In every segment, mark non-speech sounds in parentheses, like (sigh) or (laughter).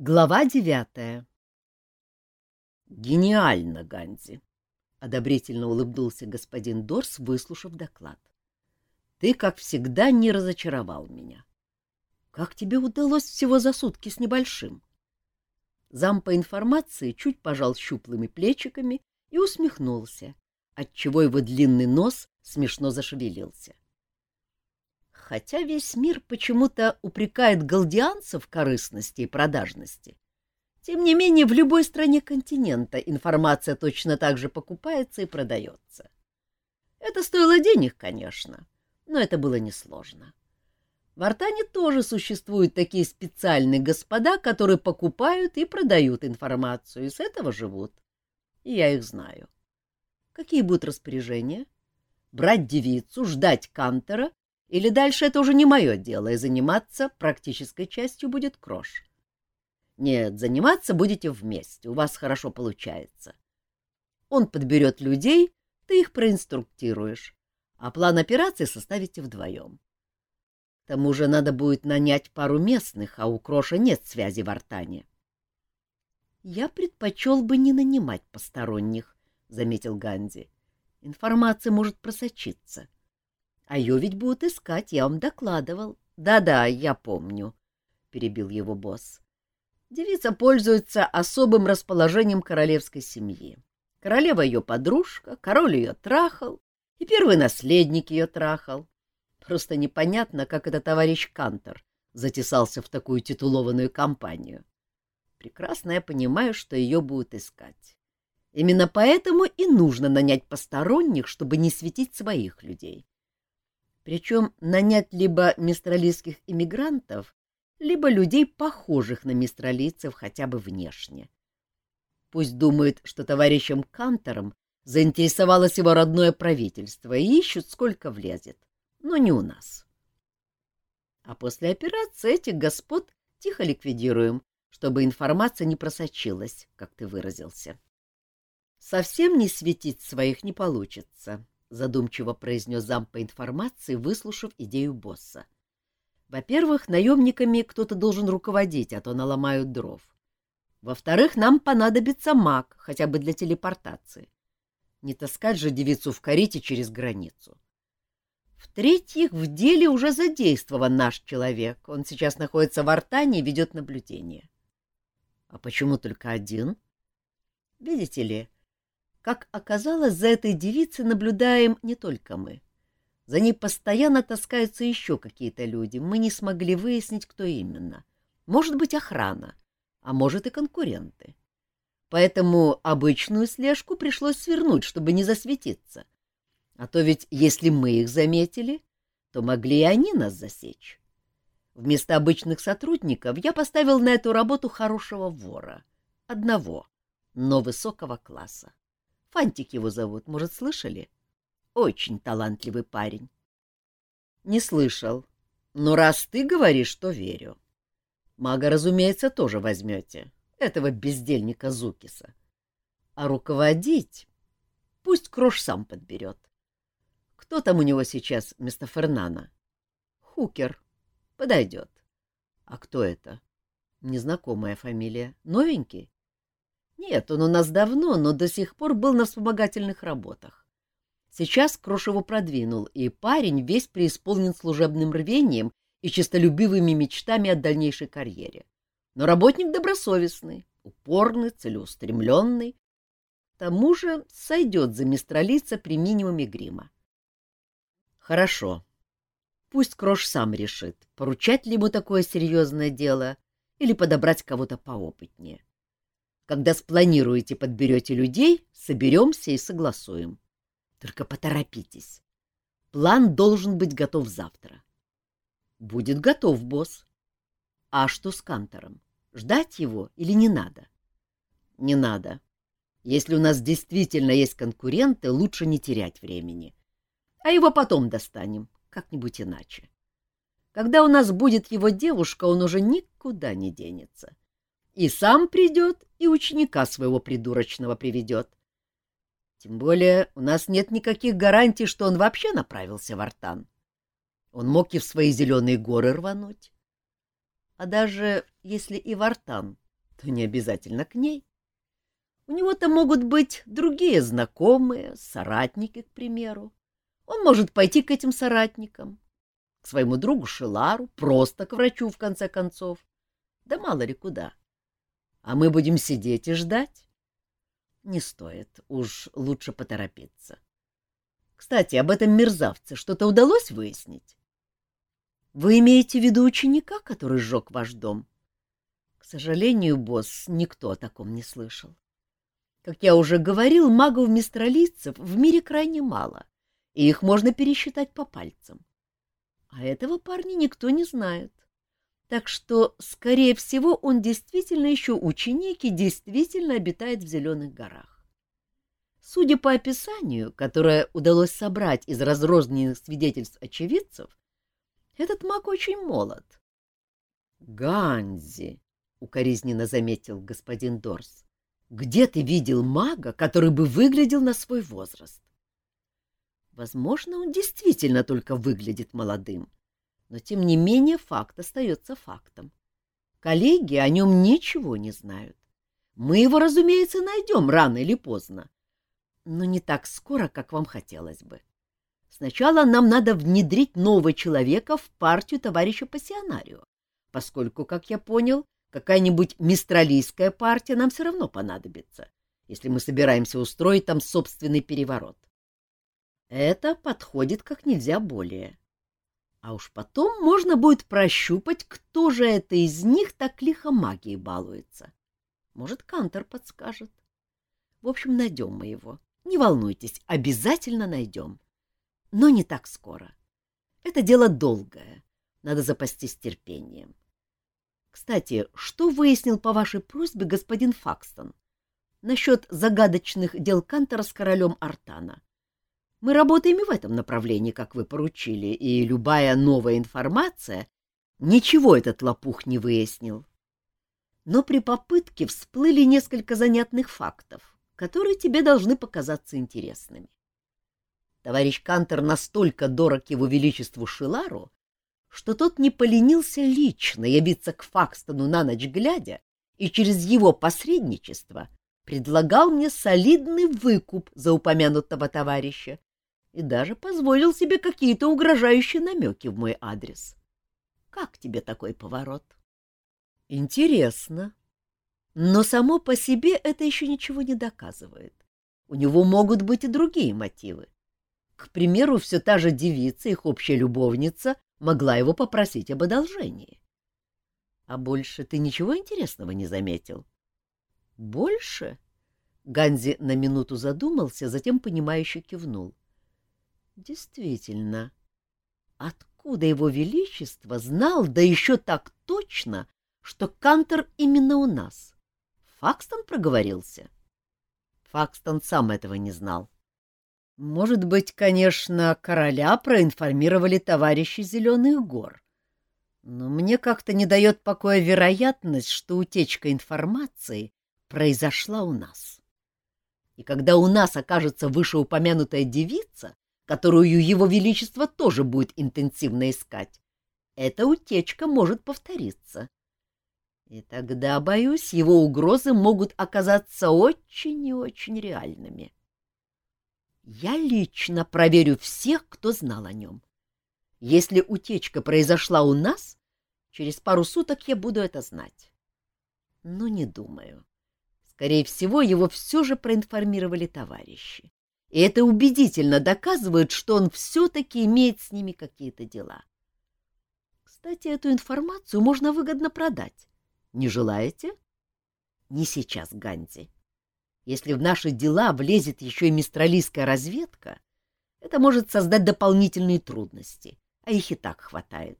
Глава девятая «Гениально, Ганзи!» — одобрительно улыбнулся господин Дорс, выслушав доклад. «Ты, как всегда, не разочаровал меня. Как тебе удалось всего за сутки с небольшим?» Зам по информации чуть пожал щуплыми плечиками и усмехнулся, отчего его длинный нос смешно зашевелился. Хотя весь мир почему-то упрекает галдианцев в корыстности и продажности. Тем не менее, в любой стране континента информация точно так же покупается и продается. Это стоило денег, конечно, но это было несложно. В Артане тоже существуют такие специальные господа, которые покупают и продают информацию, и с этого живут. И я их знаю. Какие будут распоряжения? Брать девицу, ждать Кантера или дальше это уже не мое дело, и заниматься практической частью будет Крош? Нет, заниматься будете вместе, у вас хорошо получается. Он подберет людей, ты их проинструктируешь, а план операции составите вдвоем. К тому же надо будет нанять пару местных, а у Кроша нет связи в Артане. — Я предпочел бы не нанимать посторонних, — заметил Ганди. — Информация может просочиться. — а ее ведь будут искать, я вам докладывал. Да-да, я помню, — перебил его босс. Девица пользуется особым расположением королевской семьи. Королева ее подружка, король ее трахал, и первый наследник ее трахал. Просто непонятно, как этот товарищ Кантор затесался в такую титулованную компанию. Прекрасно я понимаю, что ее будут искать. Именно поэтому и нужно нанять посторонних, чтобы не светить своих людей. Причем нанять либо мистралийских иммигрантов, либо людей, похожих на мистралийцев хотя бы внешне. Пусть думают, что товарищем Кантором заинтересовалось его родное правительство и ищут, сколько влезет, но не у нас. А после операции этих господ тихо ликвидируем, чтобы информация не просочилась, как ты выразился. Совсем не светить своих не получится, — задумчиво произнес зам по информации, выслушав идею босса. «Во-первых, наемниками кто-то должен руководить, а то наломают дров. Во-вторых, нам понадобится маг, хотя бы для телепортации. Не таскать же девицу в карете через границу. В-третьих, в деле уже задействован наш человек. Он сейчас находится в Артане и ведет наблюдение. — А почему только один? — Видите ли, как оказалось, за этой девицей наблюдаем не только мы. За ней постоянно таскаются еще какие-то люди. Мы не смогли выяснить, кто именно. Может быть, охрана, а может и конкуренты. Поэтому обычную слежку пришлось свернуть, чтобы не засветиться. А то ведь, если мы их заметили, то могли и они нас засечь. Вместо обычных сотрудников я поставил на эту работу хорошего вора. Одного, но высокого класса. Фантик его зовут, может, слышали? Очень талантливый парень. Не слышал. Но раз ты говоришь, то верю. Мага, разумеется, тоже возьмете. Этого бездельника Зукиса. А руководить пусть Крош сам подберет. Кто там у него сейчас вместо Фернана? Хукер. Подойдет. А кто это? Незнакомая фамилия. Новенький? Нет, он у нас давно, но до сих пор был на вспомогательных работах. Сейчас Крош его продвинул, и парень весь преисполнен служебным рвением и честолюбивыми мечтами о дальнейшей карьере. Но работник добросовестный, упорный, целеустремленный. К тому же сойдет за мистралица при минимуме грима. Хорошо. Пусть Крош сам решит, поручать ли ему такое серьезное дело или подобрать кого-то поопытнее. Когда спланируете, подберете людей, соберемся и согласуем. Только поторопитесь. План должен быть готов завтра. Будет готов, босс. А что с Кантором? Ждать его или не надо? Не надо. Если у нас действительно есть конкуренты, лучше не терять времени. А его потом достанем, как-нибудь иначе. Когда у нас будет его девушка, он уже никуда не денется. И сам придет, и ученика своего придурочного приведет. Тем более у нас нет никаких гарантий, что он вообще направился в Артан. Он мог и в свои зеленые горы рвануть. А даже если и в Артан, то не обязательно к ней. У него-то могут быть другие знакомые, соратники, к примеру. Он может пойти к этим соратникам, к своему другу Шилару, просто к врачу, в конце концов. Да мало ли куда. А мы будем сидеть и ждать? Не стоит, уж лучше поторопиться. Кстати, об этом мерзавце что-то удалось выяснить? Вы имеете в виду ученика, который сжег ваш дом? К сожалению, босс, никто о таком не слышал. Как я уже говорил, магов-мистралийцев в мире крайне мало, и их можно пересчитать по пальцам. А этого парня никто не знает. Так что, скорее всего, он действительно еще ученик и действительно обитает в Зеленых горах. Судя по описанию, которое удалось собрать из разрозненных свидетельств очевидцев, этот маг очень молод. — Ганзи, — укоризненно заметил господин Дорс, где ты видел мага, который бы выглядел на свой возраст? Возможно, он действительно только выглядит молодым, но тем не менее факт остается фактом. Коллеги о нем ничего не знают. Мы его, разумеется, найдем рано или поздно, но не так скоро, как вам хотелось бы. Сначала нам надо внедрить нового человека в партию товарища Пассионарио, поскольку, как я понял, Какая-нибудь мистралийская партия нам все равно понадобится, если мы собираемся устроить там собственный переворот. Это подходит как нельзя более. А уж потом можно будет прощупать, кто же это из них так лихо магией балуется. Может, Кантор подскажет. В общем, найдем мы его. Не волнуйтесь, обязательно найдем. Но не так скоро. Это дело долгое. Надо запастись терпением. Кстати, что выяснил по вашей просьбе господин Факстон насчет загадочных дел Кантера с королем Артана? Мы работаем и в этом направлении, как вы поручили, и любая новая информация... Ничего этот лопух не выяснил. Но при попытке всплыли несколько занятных фактов, которые тебе должны показаться интересными. Товарищ Кантер настолько дорог его величеству Шилару, что тот не поленился лично явиться к Факстону на ночь глядя и через его посредничество предлагал мне солидный выкуп за упомянутого товарища и даже позволил себе какие-то угрожающие намеки в мой адрес. Как тебе такой поворот? Интересно. Но само по себе это еще ничего не доказывает. У него могут быть и другие мотивы. К примеру, все та же девица, их общая любовница, могла его попросить об одолжении. А больше ты ничего интересного не заметил? Больше? Ганзи на минуту задумался, затем понимающе кивнул. Действительно, откуда его величество знал, да еще так точно, что Кантер именно у нас? Факстон проговорился? Факстон сам этого не знал. Может быть, конечно, короля проинформировали товарищи Зеленых гор. Но мне как-то не дает покоя вероятность, что утечка информации произошла у нас. И когда у нас окажется вышеупомянутая девица, которую его величество тоже будет интенсивно искать, эта утечка может повториться. И тогда, боюсь, его угрозы могут оказаться очень и очень реальными. — я лично проверю всех, кто знал о нем. Если утечка произошла у нас, через пару суток я буду это знать. Но не думаю. Скорее всего, его все же проинформировали товарищи. И это убедительно доказывает, что он все-таки имеет с ними какие-то дела. Кстати, эту информацию можно выгодно продать. Не желаете? Не сейчас, Ганди. Если в наши дела влезет еще и мистралийская разведка, это может создать дополнительные трудности, а их и так хватает.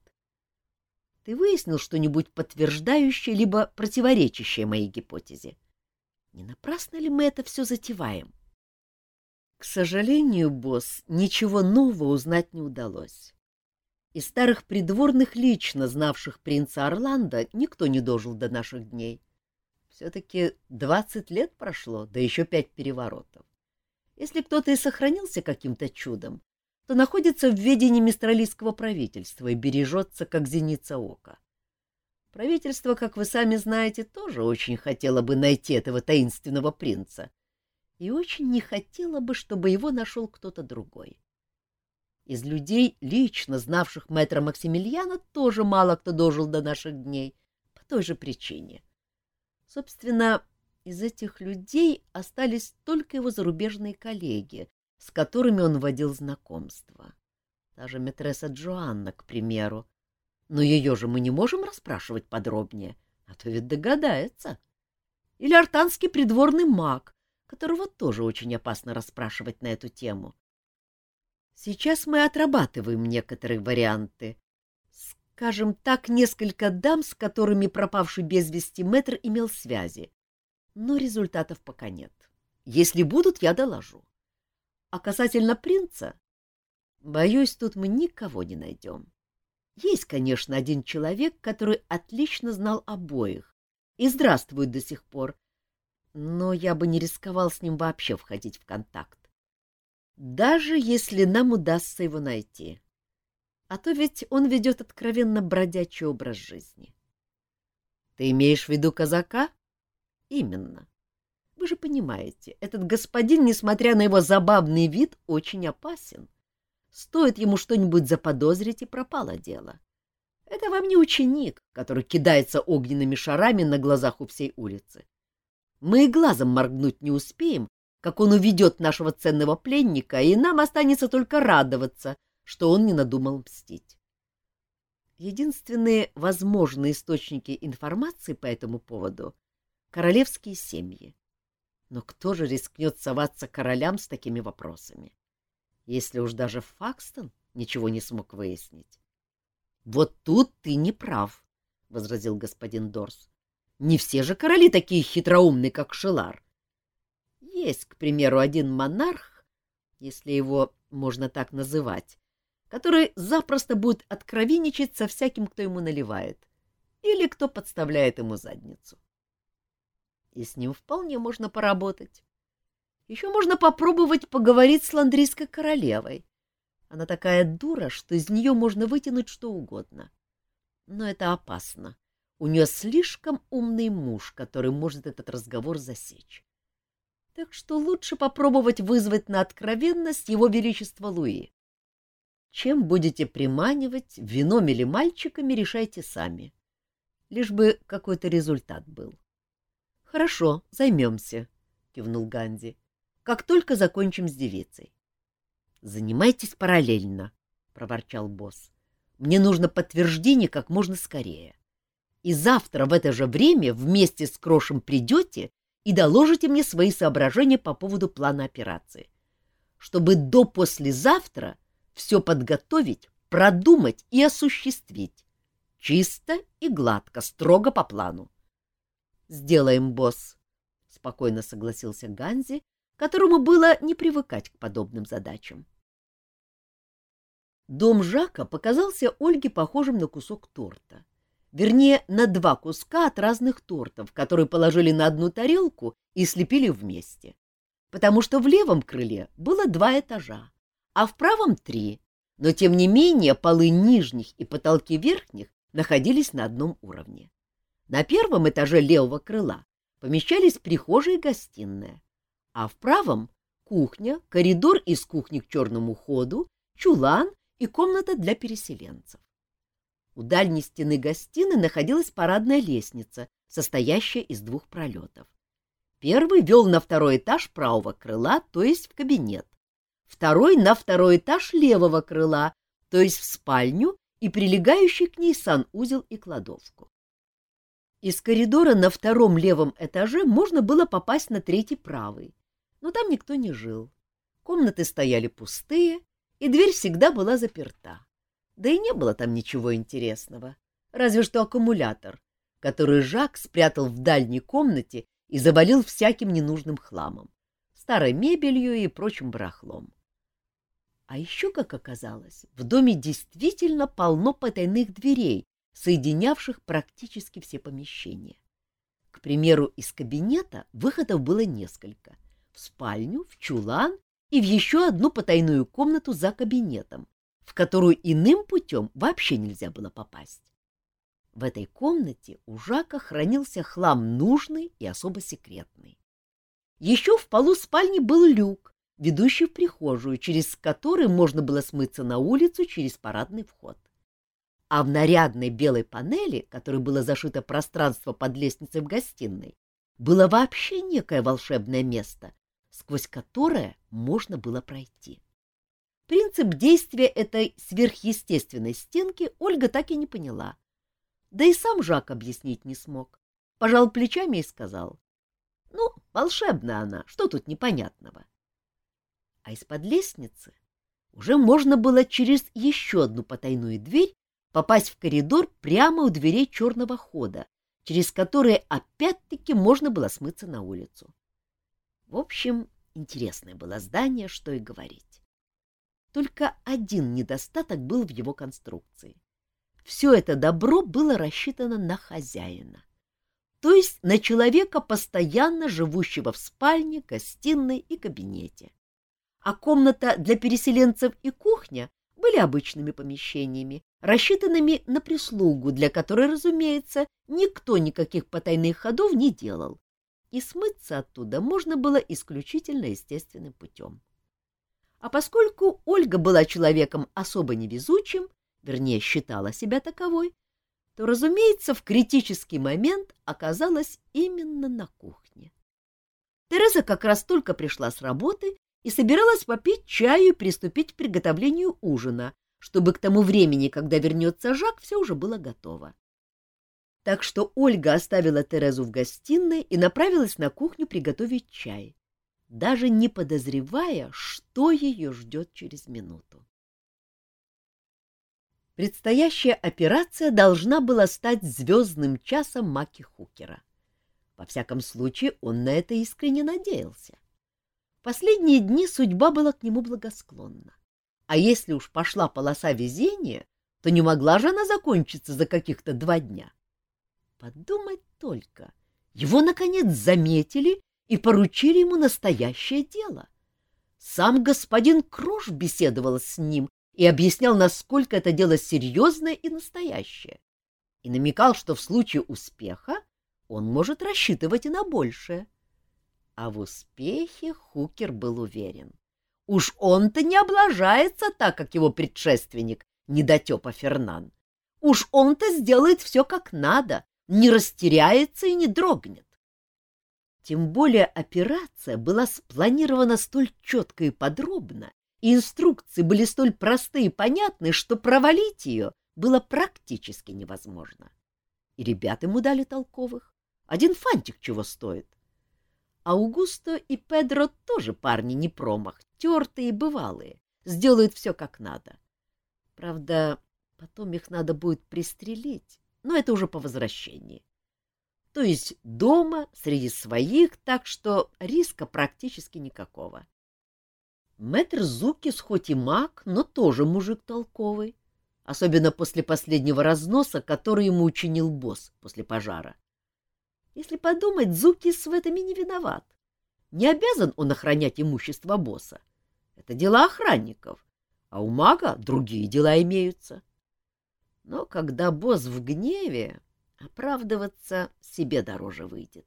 Ты выяснил что-нибудь подтверждающее либо противоречащее моей гипотезе? Не напрасно ли мы это все затеваем? К сожалению, босс, ничего нового узнать не удалось. Из старых придворных, лично знавших принца Орландо, никто не дожил до наших дней. Все-таки двадцать лет прошло, да еще пять переворотов. Если кто-то и сохранился каким-то чудом, то находится в ведении мистралийского правительства и бережется, как зеница ока. Правительство, как вы сами знаете, тоже очень хотело бы найти этого таинственного принца и очень не хотело бы, чтобы его нашел кто-то другой. Из людей, лично знавших мэтра Максимилиана, тоже мало кто дожил до наших дней, по той же причине. Собственно, из этих людей остались только его зарубежные коллеги, с которыми он водил знакомство. Та же метресса Джоанна, к примеру. Но ее же мы не можем расспрашивать подробнее, а то ведь догадается. Или артанский придворный маг, которого тоже очень опасно расспрашивать на эту тему. Сейчас мы отрабатываем некоторые варианты. Скажем так, несколько дам, с которыми пропавший без вести мэтр имел связи. Но результатов пока нет. Если будут, я доложу. А касательно принца, боюсь, тут мы никого не найдем. Есть, конечно, один человек, который отлично знал обоих и здравствует до сих пор, но я бы не рисковал с ним вообще входить в контакт даже если нам удастся его найти. А то ведь он ведет откровенно бродячий образ жизни. Ты имеешь в виду казака? Именно. Вы же понимаете, этот господин, несмотря на его забавный вид, очень опасен. Стоит ему что-нибудь заподозрить, и пропало дело. Это вам не ученик, который кидается огненными шарами на глазах у всей улицы. Мы и глазом моргнуть не успеем, как он уведет нашего ценного пленника, и нам останется только радоваться, что он не надумал мстить. Единственные возможные источники информации по этому поводу — королевские семьи. Но кто же рискнет соваться королям с такими вопросами? Если уж даже Факстон ничего не смог выяснить. — Вот тут ты не прав, — возразил господин Дорс. — Не все же короли такие хитроумные, как Шелар. — есть, к примеру, один монарх, если его можно так называть, который запросто будет откровенничать со всяким, кто ему наливает, или кто подставляет ему задницу. И с ним вполне можно поработать. Еще можно попробовать поговорить с ландрийской королевой. Она такая дура, что из нее можно вытянуть что угодно. Но это опасно. У нее слишком умный муж, который может этот разговор засечь так что лучше попробовать вызвать на откровенность его величество Луи. Чем будете приманивать, вином или мальчиками, решайте сами. Лишь бы какой-то результат был. — Хорошо, займемся, — кивнул Ганди, — как только закончим с девицей. — Занимайтесь параллельно, — проворчал босс. — Мне нужно подтверждение как можно скорее. И завтра в это же время вместе с Крошем придете и доложите мне свои соображения по поводу плана операции, чтобы до послезавтра все подготовить, продумать и осуществить. Чисто и гладко, строго по плану. — Сделаем, босс, — спокойно согласился Ганзи, которому было не привыкать к подобным задачам. Дом Жака показался Ольге похожим на кусок торта вернее, на два куска от разных тортов, которые положили на одну тарелку и слепили вместе. Потому что в левом крыле было два этажа, а в правом — три, но, тем не менее, полы нижних и потолки верхних находились на одном уровне. На первом этаже левого крыла помещались прихожая и гостиная, а в правом — кухня, коридор из кухни к черному ходу, чулан и комната для переселенцев. У дальней стены гостиной находилась парадная лестница, состоящая из двух пролетов. Первый вел на второй этаж правого крыла, то есть в кабинет. Второй — на второй этаж левого крыла, то есть в спальню и прилегающий к ней санузел и кладовку. Из коридора на втором левом этаже можно было попасть на третий правый, но там никто не жил. Комнаты стояли пустые, и дверь всегда была заперта. Да и не было там ничего интересного, разве что аккумулятор, который Жак спрятал в дальней комнате и завалил всяким ненужным хламом, старой мебелью и прочим барахлом. А еще, как оказалось, в доме действительно полно потайных дверей, соединявших практически все помещения. К примеру, из кабинета выходов было несколько — в спальню, в чулан и в еще одну потайную комнату за кабинетом, в которую иным путем вообще нельзя было попасть. В этой комнате у Жака хранился хлам нужный и особо секретный. Еще в полу спальни был люк, ведущий в прихожую, через который можно было смыться на улицу через парадный вход. А в нарядной белой панели, которой было зашито пространство под лестницей в гостиной, было вообще некое волшебное место, сквозь которое можно было пройти. Принцип действия этой сверхъестественной стенки Ольга так и не поняла. Да и сам Жак объяснить не смог. Пожал плечами и сказал. Ну, волшебная она, что тут непонятного? А из-под лестницы уже можно было через еще одну потайную дверь попасть в коридор прямо у дверей черного хода, через которые опять-таки можно было смыться на улицу. В общем, интересное было здание, что и говорить. Только один недостаток был в его конструкции. Все это добро было рассчитано на хозяина, то есть на человека, постоянно живущего в спальне, гостиной и кабинете. А комната для переселенцев и кухня были обычными помещениями, рассчитанными на прислугу, для которой, разумеется, никто никаких потайных ходов не делал, и смыться оттуда можно было исключительно естественным путем. А поскольку Ольга была человеком особо невезучим, вернее, считала себя таковой, то, разумеется, в критический момент оказалась именно на кухне. Тереза как раз только пришла с работы и собиралась попить чаю и приступить к приготовлению ужина, чтобы к тому времени, когда вернется Жак, все уже было готово. Так что Ольга оставила Терезу в гостиной и направилась на кухню приготовить чай, даже не подозревая, что ее ждет через минуту. Предстоящая операция должна была стать звездным часом Маки Хукера. Во всяком случае, он на это искренне надеялся. В последние дни судьба была к нему благосклонна. А если уж пошла полоса везения, то не могла же она закончиться за каких-то два дня. Подумать только, его, наконец, заметили и поручили ему настоящее дело. Сам господин Крош беседовал с ним и объяснял, насколько это дело серьезное и настоящее, и намекал, что в случае успеха он может рассчитывать и на большее. А в успехе Хукер был уверен. Уж он-то не облажается так, как его предшественник, недотепа Фернан. Уж он-то сделает все как надо, не растеряется и не дрогнет. Тем более операция была спланирована столь четко и подробно, и инструкции были столь просты и понятны, что провалить ее было практически невозможно. И ребят ему дали толковых. Один фантик чего стоит. Аугусто и Педро тоже парни не промах, тертые и бывалые, сделают все как надо. Правда, потом их надо будет пристрелить, но это уже по возвращении. То есть дома, среди своих, так что риска практически никакого. Мэтр Зукис хоть и маг, но тоже мужик толковый, особенно после последнего разноса, который ему учинил босс после пожара. Если подумать, Зукис в этом и не виноват. Не обязан он охранять имущество босса. Это дела охранников, а у мага другие дела имеются. Но когда босс в гневе, оправдываться себе дороже выйдет.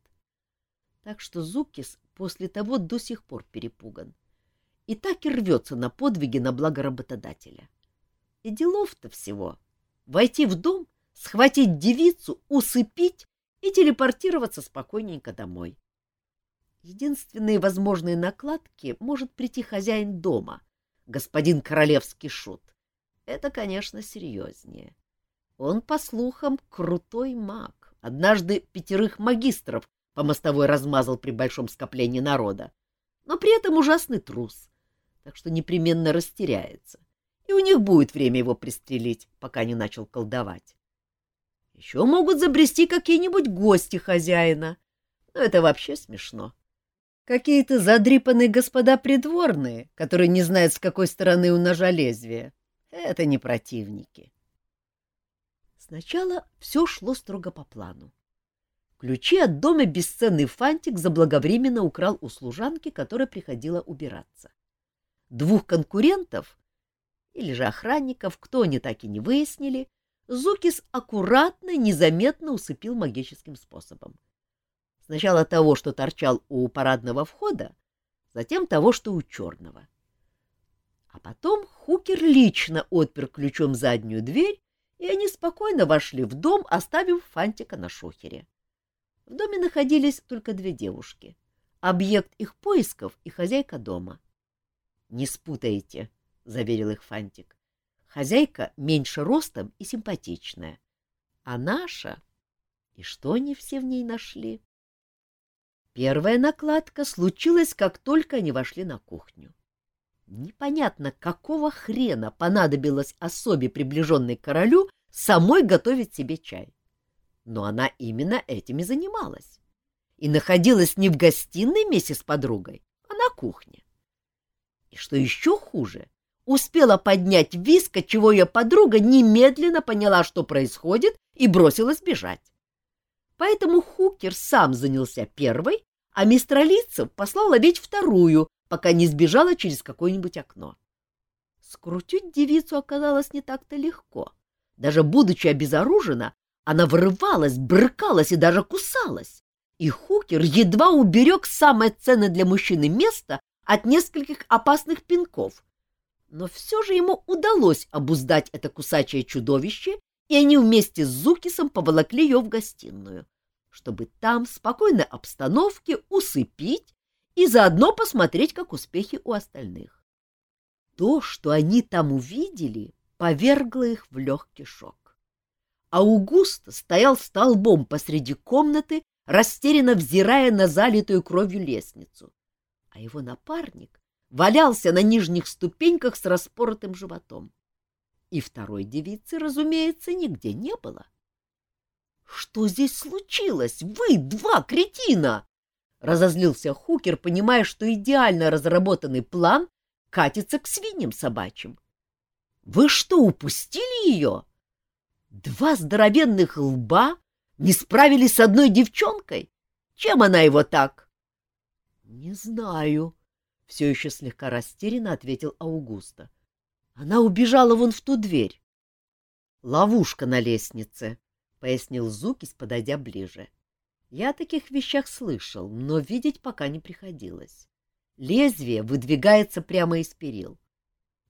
Так что Зукис после того до сих пор перепуган. И так и рвется на подвиги на благо работодателя. И делов-то всего. Войти в дом, схватить девицу, усыпить и телепортироваться спокойненько домой. Единственные возможные накладки может прийти хозяин дома, господин королевский шут. Это, конечно, серьезнее. Он, по слухам, крутой маг. Однажды пятерых магистров по мостовой размазал при большом скоплении народа, но при этом ужасный трус, так что непременно растеряется, и у них будет время его пристрелить, пока не начал колдовать. Еще могут забрести какие-нибудь гости хозяина, но это вообще смешно. Какие-то задрипанные господа придворные, которые не знают, с какой стороны у ножа лезвие. Это не противники. Сначала все шло строго по плану. Ключи от дома бесценный фантик заблаговременно украл у служанки, которая приходила убираться. Двух конкурентов, или же охранников, кто они так и не выяснили, Зукис аккуратно, незаметно усыпил магическим способом. Сначала того, что торчал у парадного входа, затем того, что у черного. А потом Хукер лично отпер ключом заднюю дверь, и они спокойно вошли в дом, оставив Фантика на шухере. В доме находились только две девушки — объект их поисков и хозяйка дома. — Не спутайте, — заверил их Фантик. — Хозяйка меньше ростом и симпатичная. А наша... И что они все в ней нашли? Первая накладка случилась, как только они вошли на кухню. Непонятно, какого хрена понадобилось особе, приближенной к королю, самой готовить себе чай. Но она именно этим и занималась. И находилась не в гостиной вместе с подругой, а на кухне. И что еще хуже, успела поднять виск, чего ее подруга немедленно поняла, что происходит, и бросилась бежать. Поэтому Хукер сам занялся первой, а мистер Лицев послал ловить вторую, пока не сбежала через какое-нибудь окно. Скрутить девицу оказалось не так-то легко. Даже будучи обезоружена, она вырывалась, брыкалась и даже кусалась. И Хукер едва уберег самое ценное для мужчины место от нескольких опасных пинков. Но все же ему удалось обуздать это кусачее чудовище, и они вместе с Зукисом поволокли ее в гостиную, чтобы там в спокойной обстановке усыпить и заодно посмотреть, как успехи у остальных. То, что они там увидели, повергло их в легкий шок. Аугуст стоял столбом посреди комнаты, растерянно взирая на залитую кровью лестницу, а его напарник валялся на нижних ступеньках с распоротым животом. И второй девицы, разумеется, нигде не было. — Что здесь случилось? Вы два кретина! Разозлился Хукер, понимая, что идеально разработанный план катится к свиньям собачьим. Вы что, упустили ее? Два здоровенных лба не справились с одной девчонкой? Чем она его так? — Не знаю, — все еще слегка растерянно ответил Аугуста. — Она убежала вон в ту дверь. — Ловушка на лестнице, — пояснил Зукис, подойдя ближе. — я о таких вещах слышал, но видеть пока не приходилось. Лезвие выдвигается прямо из перил.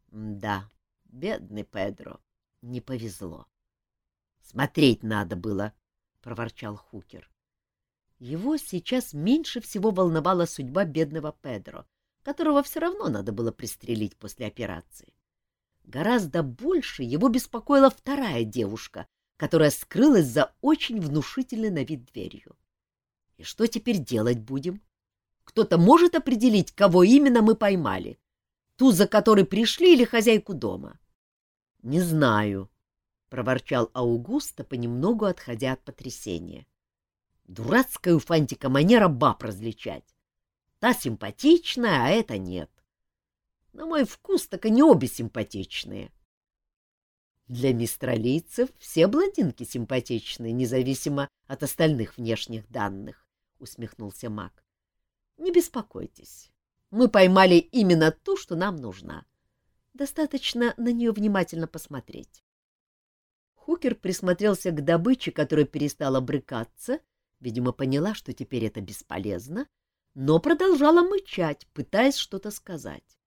Да, бедный Педро, не повезло. Смотреть надо было, — проворчал Хукер. Его сейчас меньше всего волновала судьба бедного Педро, которого все равно надо было пристрелить после операции. Гораздо больше его беспокоила вторая девушка, которая скрылась за очень внушительной на вид дверью. И что теперь делать будем? Кто-то может определить, кого именно мы поймали? Ту, за которой пришли, или хозяйку дома? — Не знаю, — проворчал Аугуста, понемногу отходя от потрясения. Дурацкая у Фантика манера баб различать. Та симпатичная, а это нет. На мой вкус так они обе симпатичные. Для мистралийцев все блондинки симпатичны, независимо от остальных внешних данных усмехнулся маг. Не беспокойтесь. Мы поймали именно ту, что нам нужна. Достаточно на нее внимательно посмотреть. Хукер присмотрелся к добыче, которая перестала брыкаться, видимо, поняла, что теперь это бесполезно, но продолжала мычать, пытаясь что-то сказать.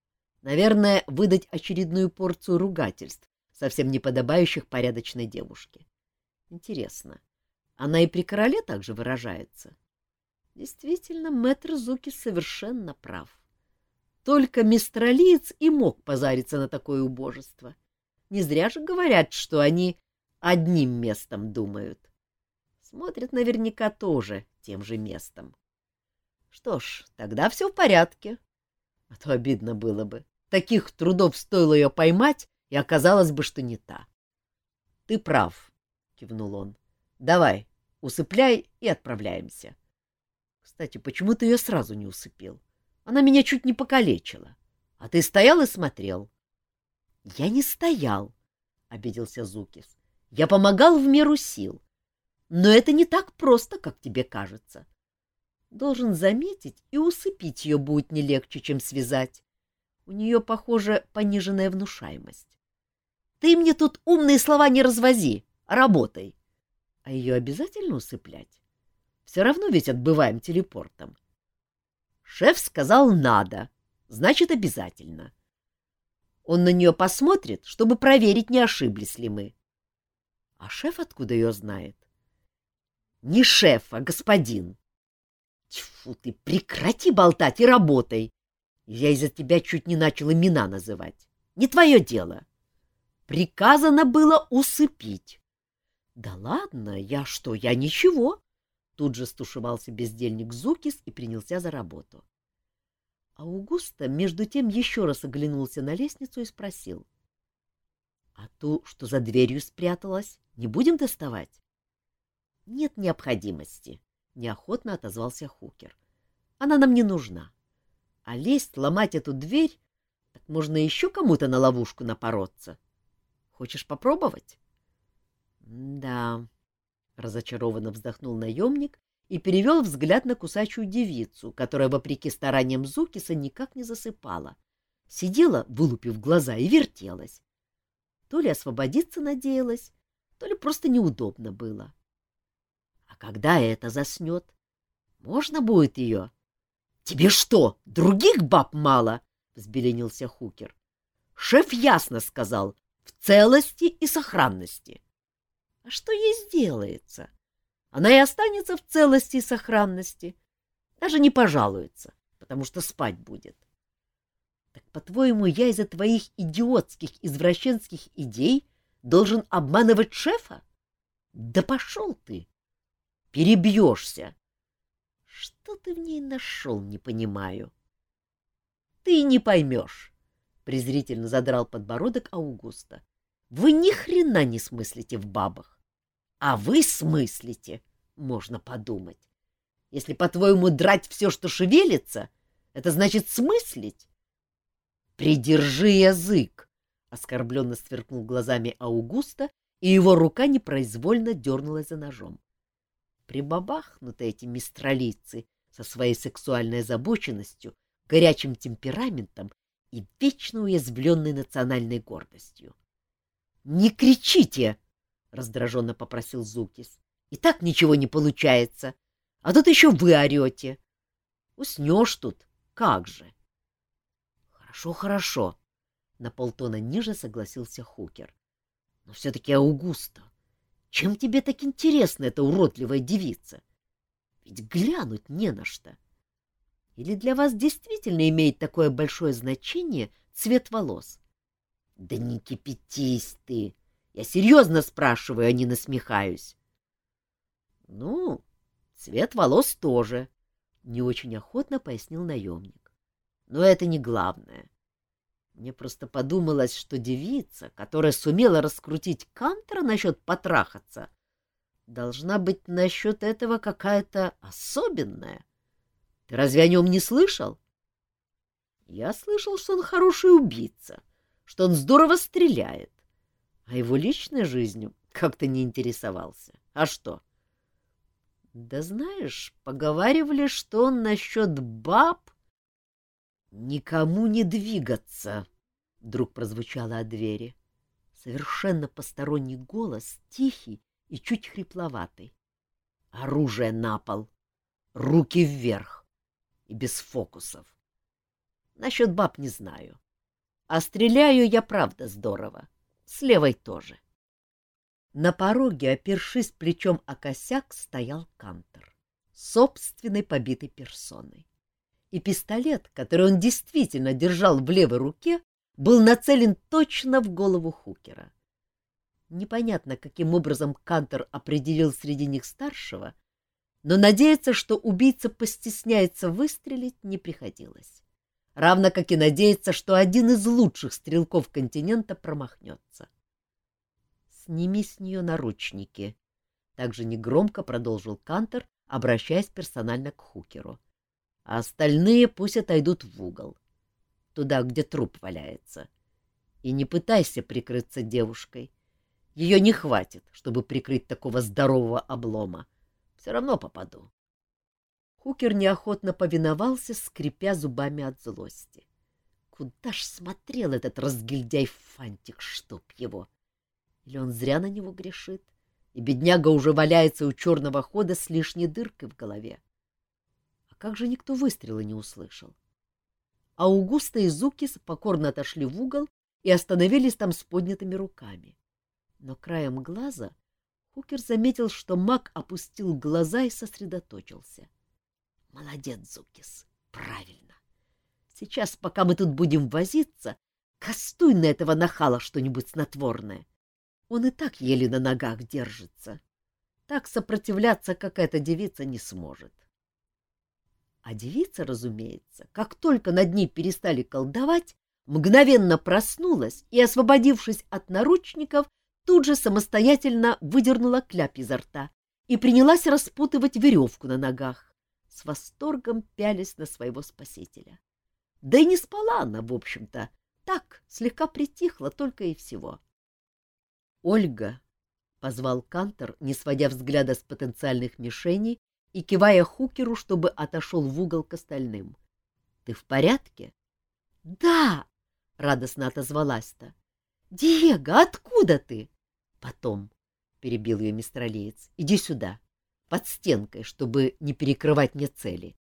Наверное, выдать очередную порцию ругательств, совсем не подобающих порядочной девушке. Интересно, она и при короле также выражается? Действительно, мэтр Зуки совершенно прав. Только мистралиец и мог позариться на такое убожество. Не зря же говорят, что они одним местом думают. Смотрят наверняка тоже тем же местом. Что ж, тогда все в порядке. А то обидно было бы. Таких трудов стоило ее поймать, и оказалось бы, что не та. — Ты прав, — кивнул он. — Давай, усыпляй и отправляемся. — кстати, почему ты ее сразу не усыпил? Она меня чуть не покалечила. А ты стоял и смотрел. — Я не стоял, — обиделся Зукис. — Я помогал в меру сил. Но это не так просто, как тебе кажется. Должен заметить, и усыпить ее будет не легче, чем связать. У нее, похоже, пониженная внушаемость. — Ты мне тут умные слова не развози, а работай. А ее обязательно усыплять? Все равно ведь отбываем телепортом. Шеф сказал «надо», значит, обязательно. Он на нее посмотрит, чтобы проверить, не ошиблись ли мы. А шеф откуда ее знает? Не шеф, а господин. Тьфу ты, прекрати болтать и работай. Я из-за тебя чуть не начал имена называть. Не твое дело. Приказано было усыпить. Да ладно, я что, я ничего. Тут же стушевался бездельник Зукис и принялся за работу. Аугуста, между тем, еще раз оглянулся на лестницу и спросил. — А ту, что за дверью спряталась, не будем доставать? — Нет необходимости, — неохотно отозвался Хукер. — Она нам не нужна. А лезть, ломать эту дверь, так можно еще кому-то на ловушку напороться. Хочешь попробовать? — Да, — разочарованно вздохнул наемник и перевел взгляд на кусачую девицу, которая, вопреки стараниям Зукиса, никак не засыпала. Сидела, вылупив глаза, и вертелась. То ли освободиться надеялась, то ли просто неудобно было. А когда это заснет? Можно будет ее? — Тебе что, других баб мало? — взбеленился Хукер. — Шеф ясно сказал, в целости и сохранности. А что ей сделается? Она и останется в целости и сохранности. Даже не пожалуется, потому что спать будет. Так, по-твоему, я из-за твоих идиотских извращенских идей должен обманывать шефа? Да пошел ты! Перебьешься! Что ты в ней нашел, не понимаю. Ты не поймешь, — презрительно задрал подбородок Аугуста. Вы ни хрена не смыслите в бабах. А вы смыслите, можно подумать. Если, по-твоему, драть все, что шевелится, это значит смыслить? Придержи язык, — оскорбленно сверкнул глазами Аугуста, и его рука непроизвольно дернулась за ножом. Прибабахнуты эти мистралицы со своей сексуальной озабоченностью, горячим темпераментом и вечно уязвленной национальной гордостью. — Не кричите! Раздраженно попросил Зукис. И так ничего не получается. А тут еще вы орете. Уснешь тут, как же. Хорошо, хорошо. На полтона ниже согласился Хукер. Но все-таки Аугуста, чем тебе так интересна эта уродливая девица? Ведь глянуть не на что. Или для вас действительно имеет такое большое значение цвет волос? Да не кипятись ты! Я серьезно спрашиваю, а не насмехаюсь. — Ну, цвет волос тоже, — не очень охотно пояснил наемник. — Но это не главное. Мне просто подумалось, что девица, которая сумела раскрутить Кантера насчет потрахаться, должна быть насчет этого какая-то особенная. Ты разве о нем не слышал? Я слышал, что он хороший убийца, что он здорово стреляет а его личной жизнью как-то не интересовался. А что? Да знаешь, поговаривали, что он насчет баб... Никому не двигаться, вдруг прозвучало от двери. Совершенно посторонний голос, тихий и чуть хрипловатый. Оружие на пол, руки вверх и без фокусов. Насчет баб не знаю. А стреляю я правда здорово. С левой тоже. На пороге, опершись плечом о косяк, стоял Кантер, собственной побитой персоной. И пистолет, который он действительно держал в левой руке, был нацелен точно в голову Хукера. Непонятно, каким образом Кантер определил среди них старшего, но надеяться, что убийца постесняется выстрелить, не приходилось равно как и надеяться, что один из лучших стрелков континента промахнется. «Сними с нее наручники», — также негромко продолжил Кантер, обращаясь персонально к Хукеру. «А остальные пусть отойдут в угол, туда, где труп валяется. И не пытайся прикрыться девушкой. Ее не хватит, чтобы прикрыть такого здорового облома. Все равно попаду». Хукер неохотно повиновался, скрипя зубами от злости. Куда ж смотрел этот разгильдяй Фантик, чтоб его? Или он зря на него грешит? и бедняга уже валяется у черного хода с лишней дыркой в голове. А как же никто выстрела не услышал? Аугуста и Зукис покорно отошли в угол и остановились там с поднятыми руками. Но краем глаза Хукер заметил, что маг опустил глаза и сосредоточился. — Молодец, Зукис, правильно. Сейчас, пока мы тут будем возиться, кастуй на этого нахала что-нибудь снотворное. Он и так еле на ногах держится. Так сопротивляться, как эта девица, не сможет. А девица, разумеется, как только над ней перестали колдовать, мгновенно проснулась и, освободившись от наручников, тут же самостоятельно выдернула кляп изо рта и принялась распутывать веревку на ногах, с восторгом пялись на своего спасителя. Да и не спала она, в общем-то, так, слегка притихла только и всего. Ольга, — позвал Кантор, не сводя взгляда с потенциальных мишеней и кивая Хукеру, чтобы отошел в угол к остальным. — Ты в порядке? — Да! — радостно отозвалась-то. — Диего, откуда ты? — Потом, — перебил ее мистралеец, — иди сюда, под стенкой, чтобы не перекрывать мне цели.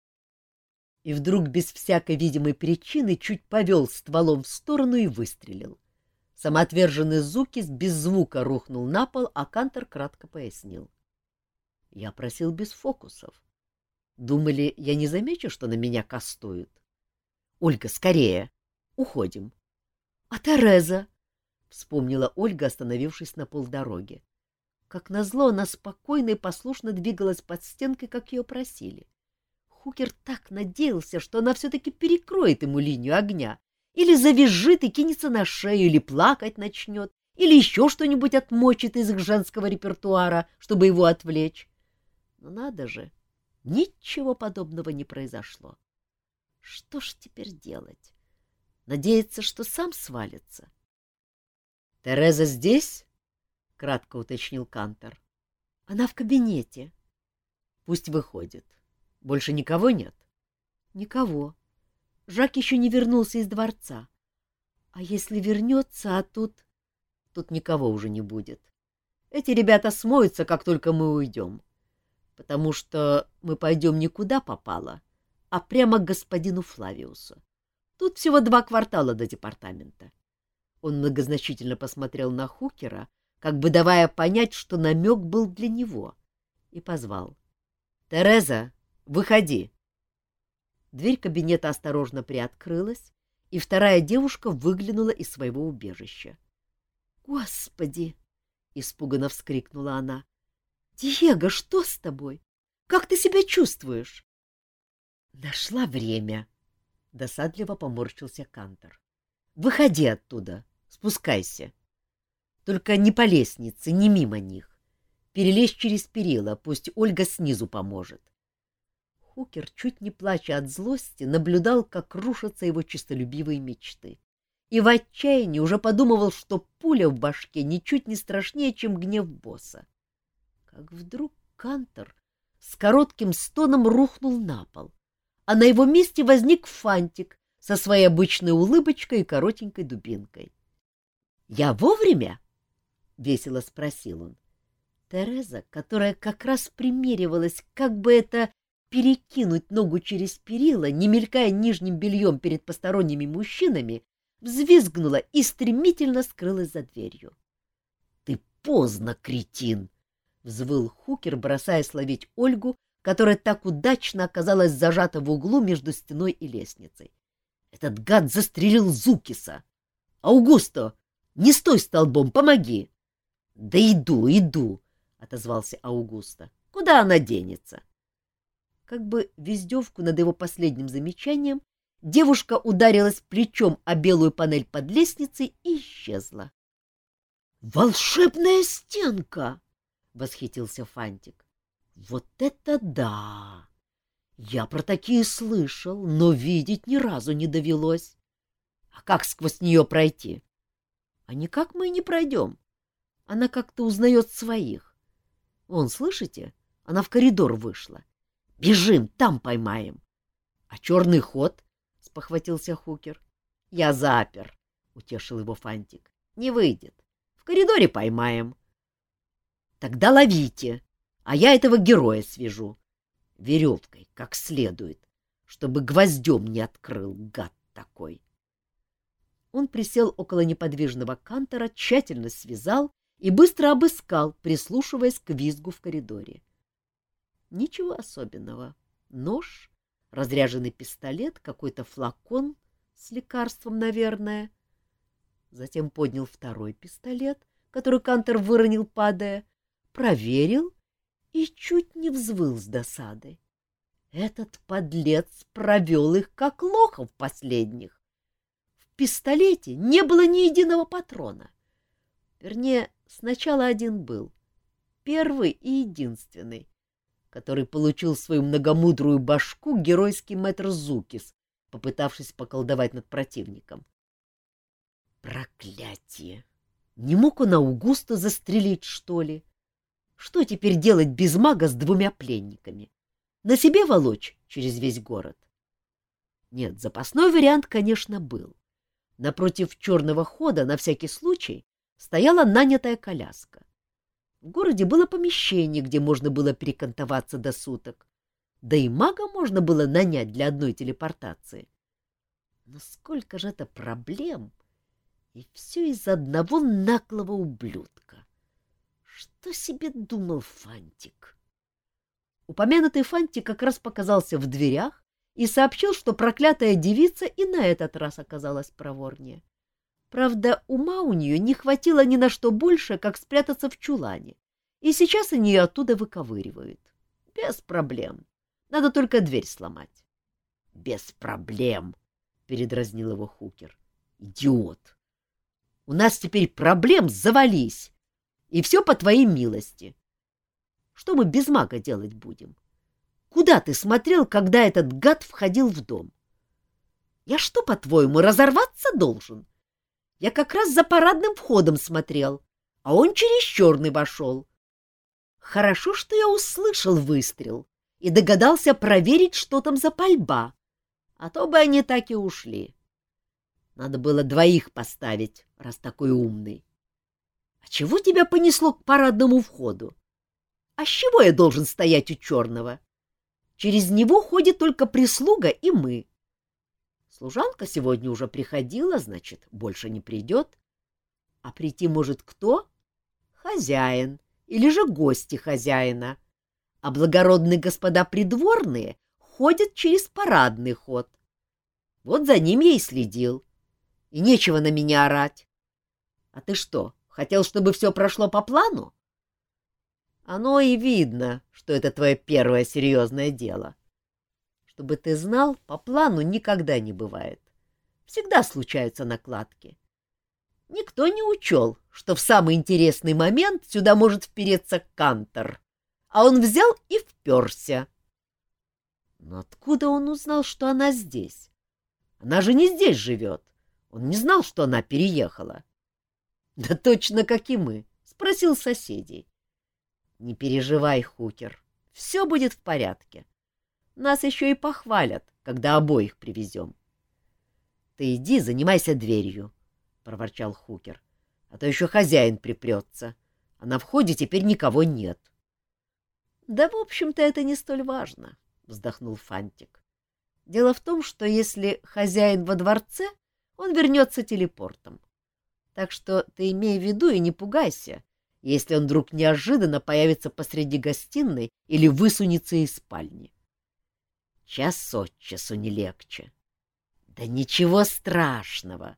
И вдруг без всякой видимой причины чуть повел стволом в сторону и выстрелил. — Самоотверженный Зукис без звука рухнул на пол, а Кантор кратко пояснил. Я просил без фокусов. Думали, я не замечу, что на меня кастуют? Ольга, скорее! Уходим. — А Тереза? — вспомнила Ольга, остановившись на полдороге. Как назло, она спокойно и послушно двигалась под стенкой, как ее просили. Хукер так надеялся, что она все-таки перекроет ему линию огня, или завизжит и кинется на шею, или плакать начнет, или еще что-нибудь отмочит из их женского репертуара, чтобы его отвлечь. Но надо же, ничего подобного не произошло. Что ж теперь делать? Надеяться, что сам свалится. — Тереза здесь? — кратко уточнил Кантор. — Она в кабинете. — Пусть выходит. Больше никого нет? — Никого. Жак еще не вернулся из дворца. А если вернется, а тут... Тут никого уже не будет. Эти ребята смоются, как только мы уйдем. Потому что мы пойдем не куда попало, а прямо к господину Флавиусу. Тут всего два квартала до департамента. Он многозначительно посмотрел на Хукера, как бы давая понять, что намек был для него, и позвал. — Тереза, выходи! — Дверь кабинета осторожно приоткрылась, и вторая девушка выглянула из своего убежища. «Господи!» — испуганно вскрикнула она. «Диего, что с тобой? Как ты себя чувствуешь?» «Нашла время!» — досадливо поморщился Кантор. «Выходи оттуда, спускайся. Только не по лестнице, не мимо них. Перелезь через перила, пусть Ольга снизу поможет. Хукер, чуть не плача от злости, наблюдал, как рушатся его честолюбивые мечты. И в отчаянии уже подумывал, что пуля в башке ничуть не страшнее, чем гнев босса. Как вдруг Кантор с коротким стоном рухнул на пол, а на его месте возник Фантик со своей обычной улыбочкой и коротенькой дубинкой. — Я вовремя? — весело спросил он. Тереза, которая как раз примеривалась, как бы это перекинуть ногу через перила, не мелькая нижним бельем перед посторонними мужчинами, взвизгнула и стремительно скрылась за дверью. — Ты поздно, кретин! — взвыл Хукер, бросая словить Ольгу, которая так удачно оказалась зажата в углу между стеной и лестницей. — Этот гад застрелил Зукиса! — Аугусто, не стой столбом, помоги! — Да иду, иду! — отозвался Аугусто. — Куда она денется? Как бы в над его последним замечанием, девушка ударилась плечом о белую панель под лестницей и исчезла. «Волшебная стенка!» — восхитился Фантик. «Вот это да! Я про такие слышал, но видеть ни разу не довелось. А как сквозь нее пройти?» «А никак мы и не пройдем. Она как-то узнает своих. Вон, слышите, она в коридор вышла. Бежим, там поймаем. — А черный ход? — спохватился Хукер. — Я запер, — утешил его Фантик. — Не выйдет. В коридоре поймаем. — Тогда ловите, а я этого героя свяжу. Веревкой, как следует, чтобы гвоздем не открыл, гад такой. Он присел около неподвижного кантора, тщательно связал и быстро обыскал, прислушиваясь к визгу в коридоре. Ничего особенного. Нож, разряженный пистолет, какой-то флакон с лекарством, наверное. Затем поднял второй пистолет, который Кантер выронил, падая, проверил и чуть не взвыл с досады. Этот подлец провел их, как лохов последних. В пистолете не было ни единого патрона. Вернее, сначала один был, первый и единственный, который получил свою многомудрую башку геройский мэтр Зукис, попытавшись поколдовать над противником. Проклятие! Не мог он Аугуста застрелить, что ли? Что теперь делать без мага с двумя пленниками? На себе волочь через весь город? Нет, запасной вариант, конечно, был. Напротив черного хода, на всякий случай, стояла нанятая коляска. В городе было помещение, где можно было перекантоваться до суток. Да и мага можно было нанять для одной телепортации. Но сколько же это проблем! И все из одного наглого ублюдка. Что себе думал Фантик? Упомянутый Фантик как раз показался в дверях и сообщил, что проклятая девица и на этот раз оказалась проворнее. Правда, ума у нее не хватило ни на что больше, как спрятаться в чулане, и сейчас они ее оттуда выковыривают. Без проблем. Надо только дверь сломать. — Без проблем, — передразнил его Хукер. — Идиот! У нас теперь проблем завались, и все по твоей милости. Что мы без мага делать будем? Куда ты смотрел, когда этот гад входил в дом? Я что, по-твоему, разорваться должен? Я как раз за парадным входом смотрел, а он через черный вошел. Хорошо, что я услышал выстрел и догадался проверить, что там за пальба, а то бы они так и ушли. Надо было двоих поставить, раз такой умный. А чего тебя понесло к парадному входу? А с чего я должен стоять у черного? Через него ходит только прислуга и мы. Служанка сегодня уже приходила, значит, больше не придет. А прийти может кто? Хозяин или же гости хозяина. А благородные господа придворные ходят через парадный ход. Вот за ним я и следил. И нечего на меня орать. А ты что, хотел, чтобы все прошло по плану? Оно и видно, что это твое первое серьезное дело. Чтобы ты знал, по плану никогда не бывает. Всегда случаются накладки. Никто не учел, что в самый интересный момент сюда может впереться Кантор, а он взял и вперся. Но откуда он узнал, что она здесь? Она же не здесь живет. Он не знал, что она переехала. (laughs) Да точно как и мы, спросил соседей. Не переживай, Хукер, все будет в порядке. Нас еще и похвалят, когда обоих привезем. Ты иди, занимайся дверью, — проворчал Хукер, — а то еще хозяин припрется, а на входе теперь никого нет. — Да, в общем-то, это не столь важно, — вздохнул Фантик. Дело в том, что если хозяин во дворце, он вернется телепортом. Так что ты имей в виду и не пугайся, если он вдруг неожиданно появится посреди гостиной или высунется из спальни. Час от часу не легче. Да ничего страшного.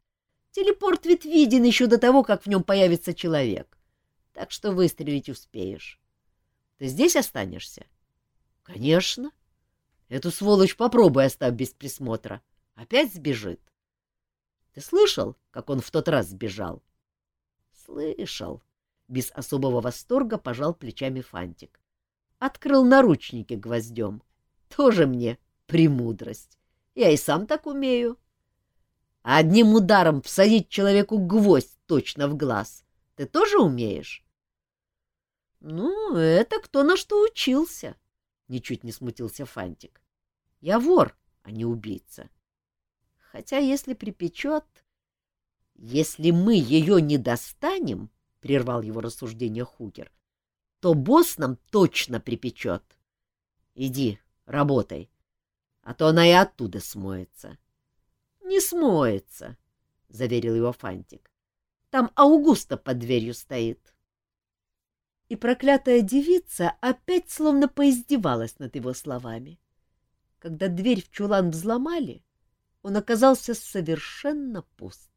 Телепорт ведь виден еще до того, как в нем появится человек. Так что выстрелить успеешь. Ты здесь останешься? Конечно. Эту сволочь попробуй оставь без присмотра. Опять сбежит. Ты слышал, как он в тот раз сбежал? Слышал, без особого восторга пожал плечами Фантик. Открыл наручники гвоздем. Тоже мне премудрость. Я и сам так умею. одним ударом всадить человеку гвоздь точно в глаз. Ты тоже умеешь? Ну, это кто на что учился, ничуть не смутился Фантик. Я вор, а не убийца. Хотя, если припечет... Если мы ее не достанем, — прервал его рассуждение Хугер, то босс нам точно припечет. Иди, работай, а то она и оттуда смоется. — Не смоется, — заверил его Фантик. — Там Аугуста под дверью стоит. И проклятая девица опять словно поиздевалась над его словами. Когда дверь в чулан взломали, он оказался совершенно пуст.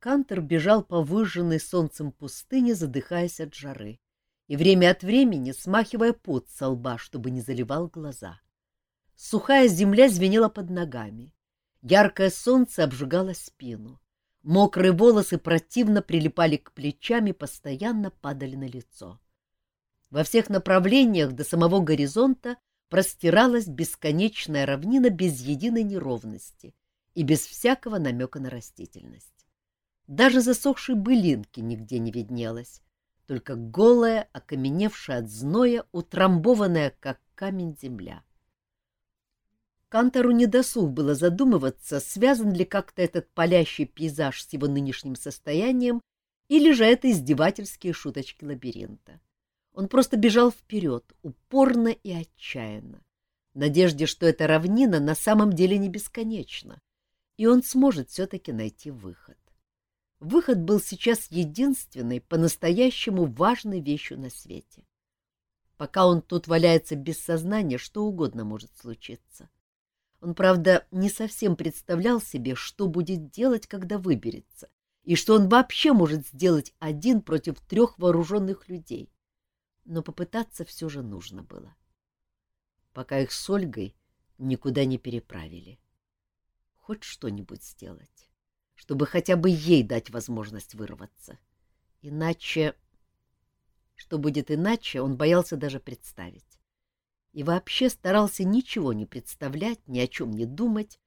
Кантер бежал по выжженной солнцем пустыне, задыхаясь от жары, и время от времени смахивая пот со лба, чтобы не заливал глаза. Сухая земля звенела под ногами. Яркое солнце обжигало спину. Мокрые волосы противно прилипали к плечам и постоянно падали на лицо. Во всех направлениях до самого горизонта простиралась бесконечная равнина без единой неровности и без всякого намека на растительность. Даже засохшей былинки нигде не виднелось, только голая, окаменевшая от зноя, утрамбованная, как камень, земля. Кантору недосуг было задумываться, связан ли как-то этот палящий пейзаж с его нынешним состоянием, или же это издевательские шуточки лабиринта. Он просто бежал вперед, упорно и отчаянно, в надежде, что эта равнина на самом деле не бесконечна, и он сможет все-таки найти выход. Выход был сейчас единственной, по-настоящему важной вещью на свете. Пока он тут валяется без сознания, что угодно может случиться. Он, правда, не совсем представлял себе, что будет делать, когда выберется, и что он вообще может сделать один против трех вооруженных людей. Но попытаться все же нужно было. Пока их с Ольгой никуда не переправили. Хоть что-нибудь сделать чтобы хотя бы ей дать возможность вырваться. Иначе... Что будет иначе, он боялся даже представить. И вообще старался ничего не представлять, ни о чем не думать,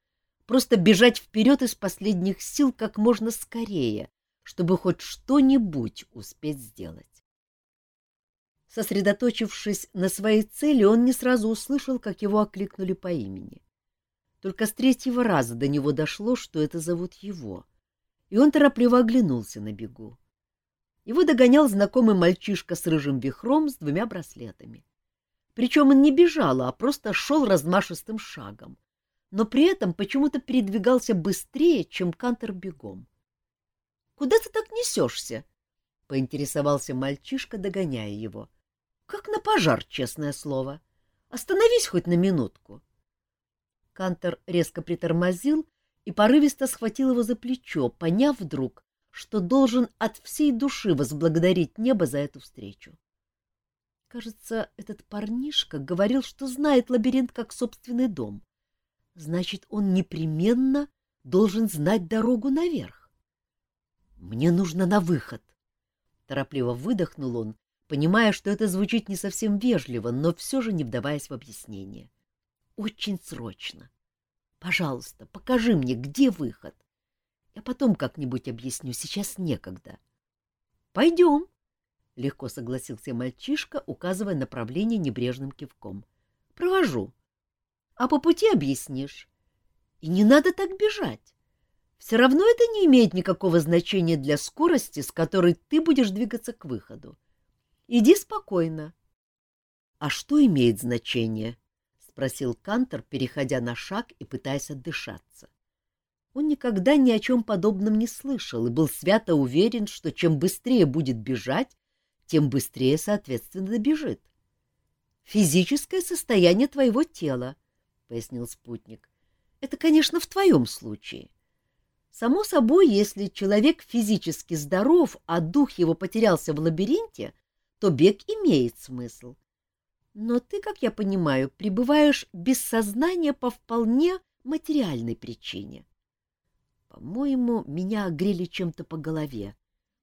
просто бежать вперед из последних сил как можно скорее, чтобы хоть что-нибудь успеть сделать. Сосредоточившись на своей цели, он не сразу услышал, как его окликнули по имени. Только с третьего раза до него дошло, что это зовут его, и он торопливо оглянулся на бегу. Его догонял знакомый мальчишка с рыжим вихром с двумя браслетами. Причем он не бежал, а просто шел размашистым шагом, но при этом почему-то передвигался быстрее, чем Кантер бегом. — Куда ты так несешься? — поинтересовался мальчишка, догоняя его. — Как на пожар, честное слово. Остановись хоть на минутку. Кантер резко притормозил и порывисто схватил его за плечо, поняв вдруг, что должен от всей души возблагодарить небо за эту встречу. Кажется, этот парнишка говорил, что знает лабиринт как собственный дом. Значит, он непременно должен знать дорогу наверх. «Мне нужно на выход!» Торопливо выдохнул он, понимая, что это звучит не совсем вежливо, но все же не вдаваясь в объяснение. «Очень срочно!» Пожалуйста, покажи мне, где выход. Я потом как-нибудь объясню, сейчас некогда. — Пойдем, — легко согласился мальчишка, указывая направление небрежным кивком. — Провожу. А по пути объяснишь. И не надо так бежать. Все равно это не имеет никакого значения для скорости, с которой ты будешь двигаться к выходу. Иди спокойно. — А что имеет значение? — спросил Кантор, переходя на шаг и пытаясь отдышаться. Он никогда ни о чем подобном не слышал и был свято уверен, что чем быстрее будет бежать, тем быстрее, соответственно, добежит. «Физическое состояние твоего тела», — пояснил спутник. «Это, конечно, в твоем случае. Само собой, если человек физически здоров, а дух его потерялся в лабиринте, то бег имеет смысл. Но ты, как я понимаю, пребываешь без сознания по вполне материальной причине. По-моему, меня огрели чем-то по голове,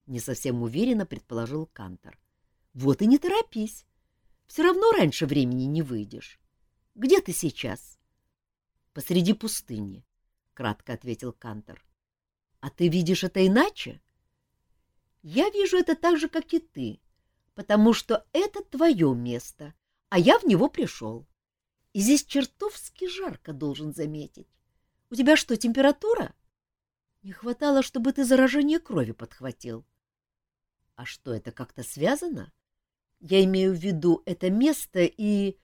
не совсем уверенно предположил Кантор. Вот и не торопись. Все равно раньше времени не выйдешь. Где ты сейчас? Посреди пустыни, кратко ответил Кантор. А ты видишь это иначе? Я вижу это так же, как и ты, потому что это твое место, а я в него пришел. И здесь чертовски жарко, должен заметить. У тебя что, температура? Не хватало, чтобы ты заражение крови подхватил. А что, это как-то связано? Я имею в виду это место и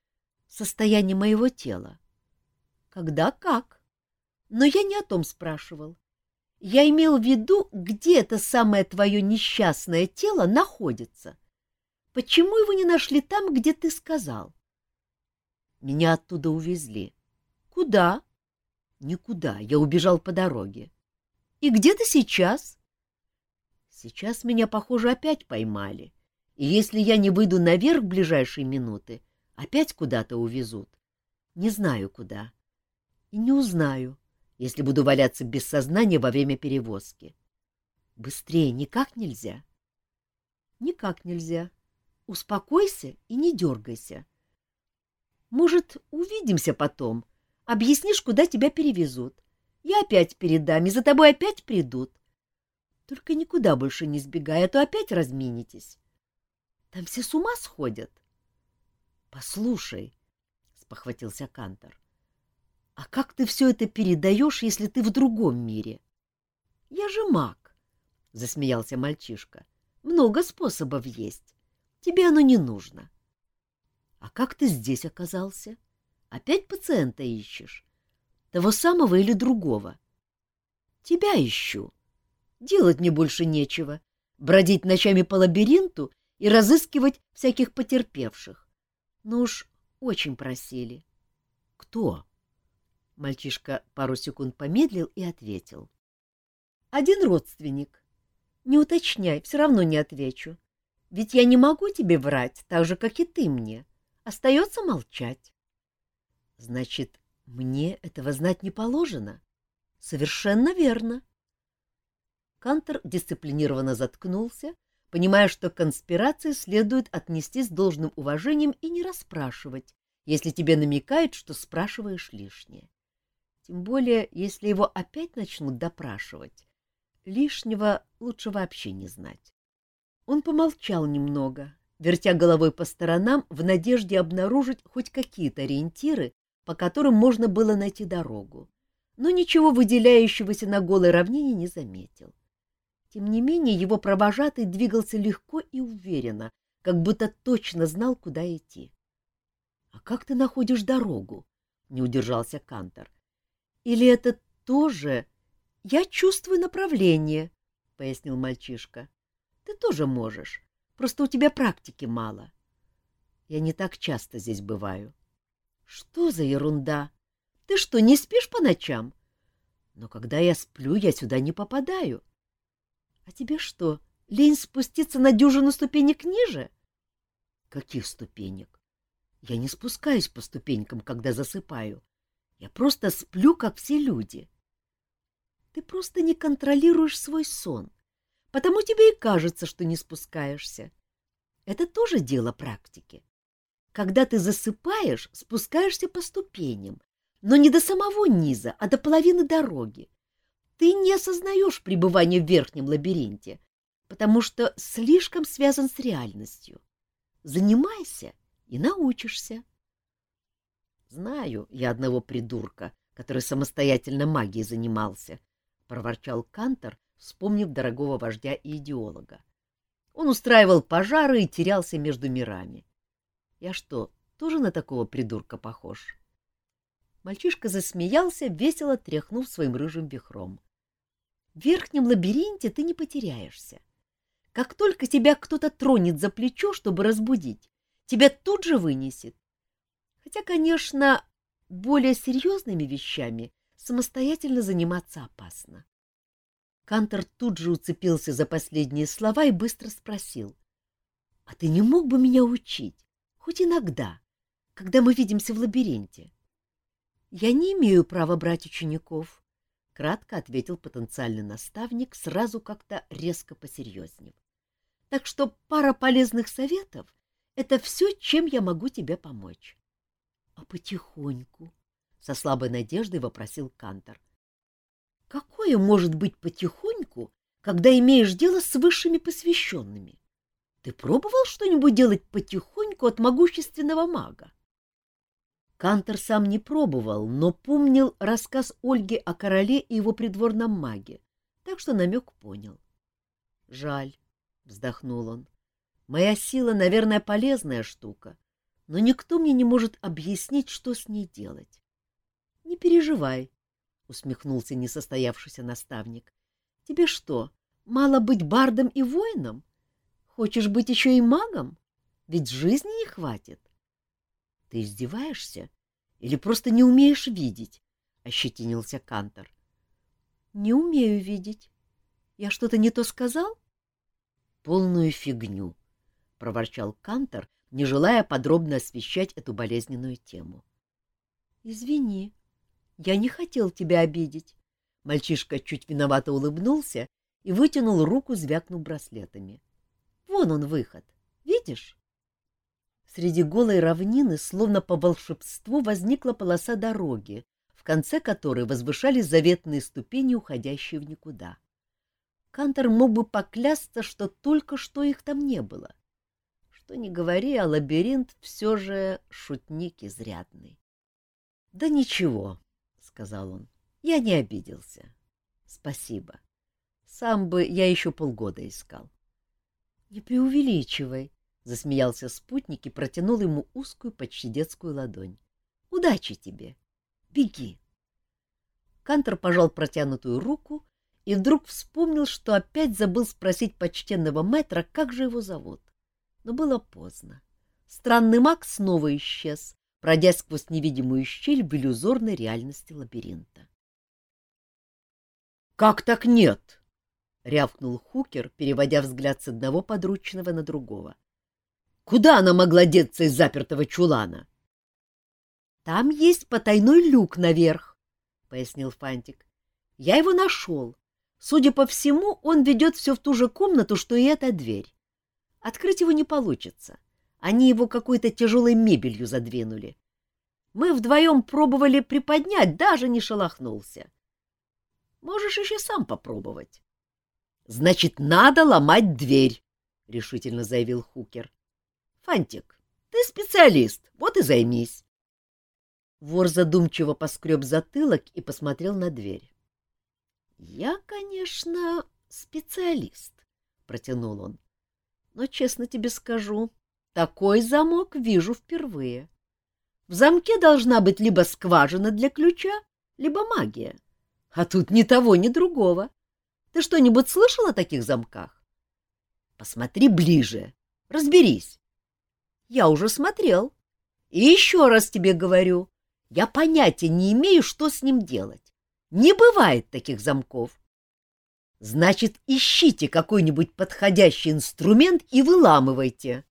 состояние моего тела. Когда как? Но я не о том спрашивал. Я имел в виду, где это самое твое несчастное тело находится. Почему его не нашли там, где ты сказал? Меня оттуда увезли. Куда? Никуда. Я убежал по дороге. И где ты сейчас? Сейчас меня, похоже, опять поймали. И если я не выйду наверх в ближайшие минуты, опять куда-то увезут. Не знаю куда. И не узнаю, если буду валяться без сознания во время перевозки. Быстрее никак нельзя? Никак нельзя. Успокойся и не дергайся. Может, увидимся потом. Объяснишь, куда тебя перевезут. Я опять передам, и за тобой опять придут. Только никуда больше не сбегай, а то опять разминитесь. Там все с ума сходят. — Послушай, — спохватился Кантор, — а как ты все это передаешь, если ты в другом мире? — Я же маг, — засмеялся мальчишка. — Много способов есть. Тебе оно не нужно. — А как ты здесь оказался? Опять пациента ищешь? Того самого или другого? — Тебя ищу. Делать мне больше нечего. Бродить ночами по лабиринту и разыскивать всяких потерпевших. Ну уж очень просили. — Кто? Мальчишка пару секунд помедлил и ответил. — Один родственник. Не уточняй, все равно не отвечу. Ведь я не могу тебе врать, так же, как и ты мне. Остается молчать. — Значит, мне этого знать не положено? — Совершенно верно. — Кантер дисциплинированно заткнулся, понимая, что конспирации следует отнести с должным уважением и не расспрашивать, если тебе намекают, что спрашиваешь лишнее. Тем более, если его опять начнут допрашивать, лишнего лучше вообще не знать. Он помолчал немного, вертя головой по сторонам в надежде обнаружить хоть какие-то ориентиры, по которым можно было найти дорогу, но ничего выделяющегося на голой равнине не заметил. Тем не менее, его провожатый двигался легко и уверенно, как будто точно знал, куда идти. — А как ты находишь дорогу? — не удержался Кантор. — Или это тоже... — Я чувствую направление, — пояснил мальчишка. — Ты тоже можешь, просто у тебя практики мало. Я не так часто здесь бываю. — Что за ерунда? Ты что, не спишь по ночам? Но когда я сплю, я сюда не попадаю. — а тебе что, лень спуститься на дюжину ступенек ниже? Каких ступенек? Я не спускаюсь по ступенькам, когда засыпаю. Я просто сплю, как все люди. Ты просто не контролируешь свой сон, потому тебе и кажется, что не спускаешься. Это тоже дело практики. Когда ты засыпаешь, спускаешься по ступеням, но не до самого низа, а до половины дороги ты не осознаешь пребывание в верхнем лабиринте, потому что слишком связан с реальностью. Занимайся и научишься. Знаю я одного придурка, который самостоятельно магией занимался, — проворчал Кантор, вспомнив дорогого вождя и идеолога. Он устраивал пожары и терялся между мирами. Я что, тоже на такого придурка похож? Мальчишка засмеялся, весело тряхнув своим рыжим вихром. В верхнем лабиринте ты не потеряешься. Как только тебя кто-то тронет за плечо, чтобы разбудить, тебя тут же вынесет. Хотя, конечно, более серьезными вещами самостоятельно заниматься опасно. Кантор тут же уцепился за последние слова и быстро спросил. — А ты не мог бы меня учить? Хоть иногда, когда мы видимся в лабиринте. — Я не имею права брать учеников, — кратко ответил потенциальный наставник, сразу как-то резко посерьезнев. — Так что пара полезных советов — это все, чем я могу тебе помочь. — А потихоньку? — со слабой надеждой вопросил Кантор. — Какое может быть потихоньку, когда имеешь дело с высшими посвященными? Ты пробовал что-нибудь делать потихоньку от могущественного мага? — Кантер сам не пробовал, но помнил рассказ Ольги о короле и его придворном маге, так что намек понял. Жаль. — вздохнул он. «Моя сила, наверное, полезная штука, но никто мне не может объяснить, что с ней делать». «Не переживай», — усмехнулся несостоявшийся наставник. «Тебе что, мало быть бардом и воином? Хочешь быть еще и магом? Ведь жизни не хватит». «Ты издеваешься или просто не умеешь видеть?» — ощетинился Кантор. «Не умею видеть. Я что-то не то сказал?» «Полную фигню», — проворчал Кантор, не желая подробно освещать эту болезненную тему. «Извини, я не хотел тебя обидеть». Мальчишка чуть виновато улыбнулся и вытянул руку, звякнув браслетами. «Вон он выход. Видишь?» Среди голой равнины, словно по волшебству, возникла полоса дороги, в конце которой возвышались заветные ступени, уходящие в никуда. Кантор мог бы поклясться, что только что их там не было. Что ни говори, а лабиринт все же шутник изрядный. — Да ничего, — сказал он, — я не обиделся. Спасибо. Сам бы я еще полгода искал. — Не преувеличивай, — засмеялся спутник и протянул ему узкую, почти детскую ладонь. — Удачи тебе. Беги. Кантор пожал протянутую руку и вдруг вспомнил, что опять забыл спросить почтенного мэтра, как же его зовут. Но было поздно. Странный маг снова исчез, пройдя сквозь невидимую щель в иллюзорной реальности лабиринта. — Как так нет? — рявкнул Хукер, переводя взгляд с одного подручного на другого. — Куда она могла деться из запертого чулана? — Там есть потайной люк наверх, — пояснил Фантик. — Я его нашел Судя по всему, он ведет все в ту же комнату, что и эта дверь. Открыть его не получится. Они его какой-то тяжелой мебелью задвинули. Мы вдвоем пробовали приподнять, даже не шелохнулся. Можешь еще сам попробовать. — Значит, надо ломать дверь, — решительно заявил Хукер. — Фантик, ты специалист, вот и займись. Вор задумчиво поскреб затылок и посмотрел на дверь. Я, конечно, специалист, протянул он. Но честно тебе скажу, такой замок вижу впервые. В замке должна быть либо скважина для ключа, либо магия. А тут ни того, ни другого. Ты что-нибудь слышал о таких замках? Посмотри ближе, разберись. Я уже смотрел. И еще раз тебе говорю, я понятия не имею, что с ним делать. Не бывает таких замков. Значит, ищите какой-нибудь подходящий инструмент и выламывайте.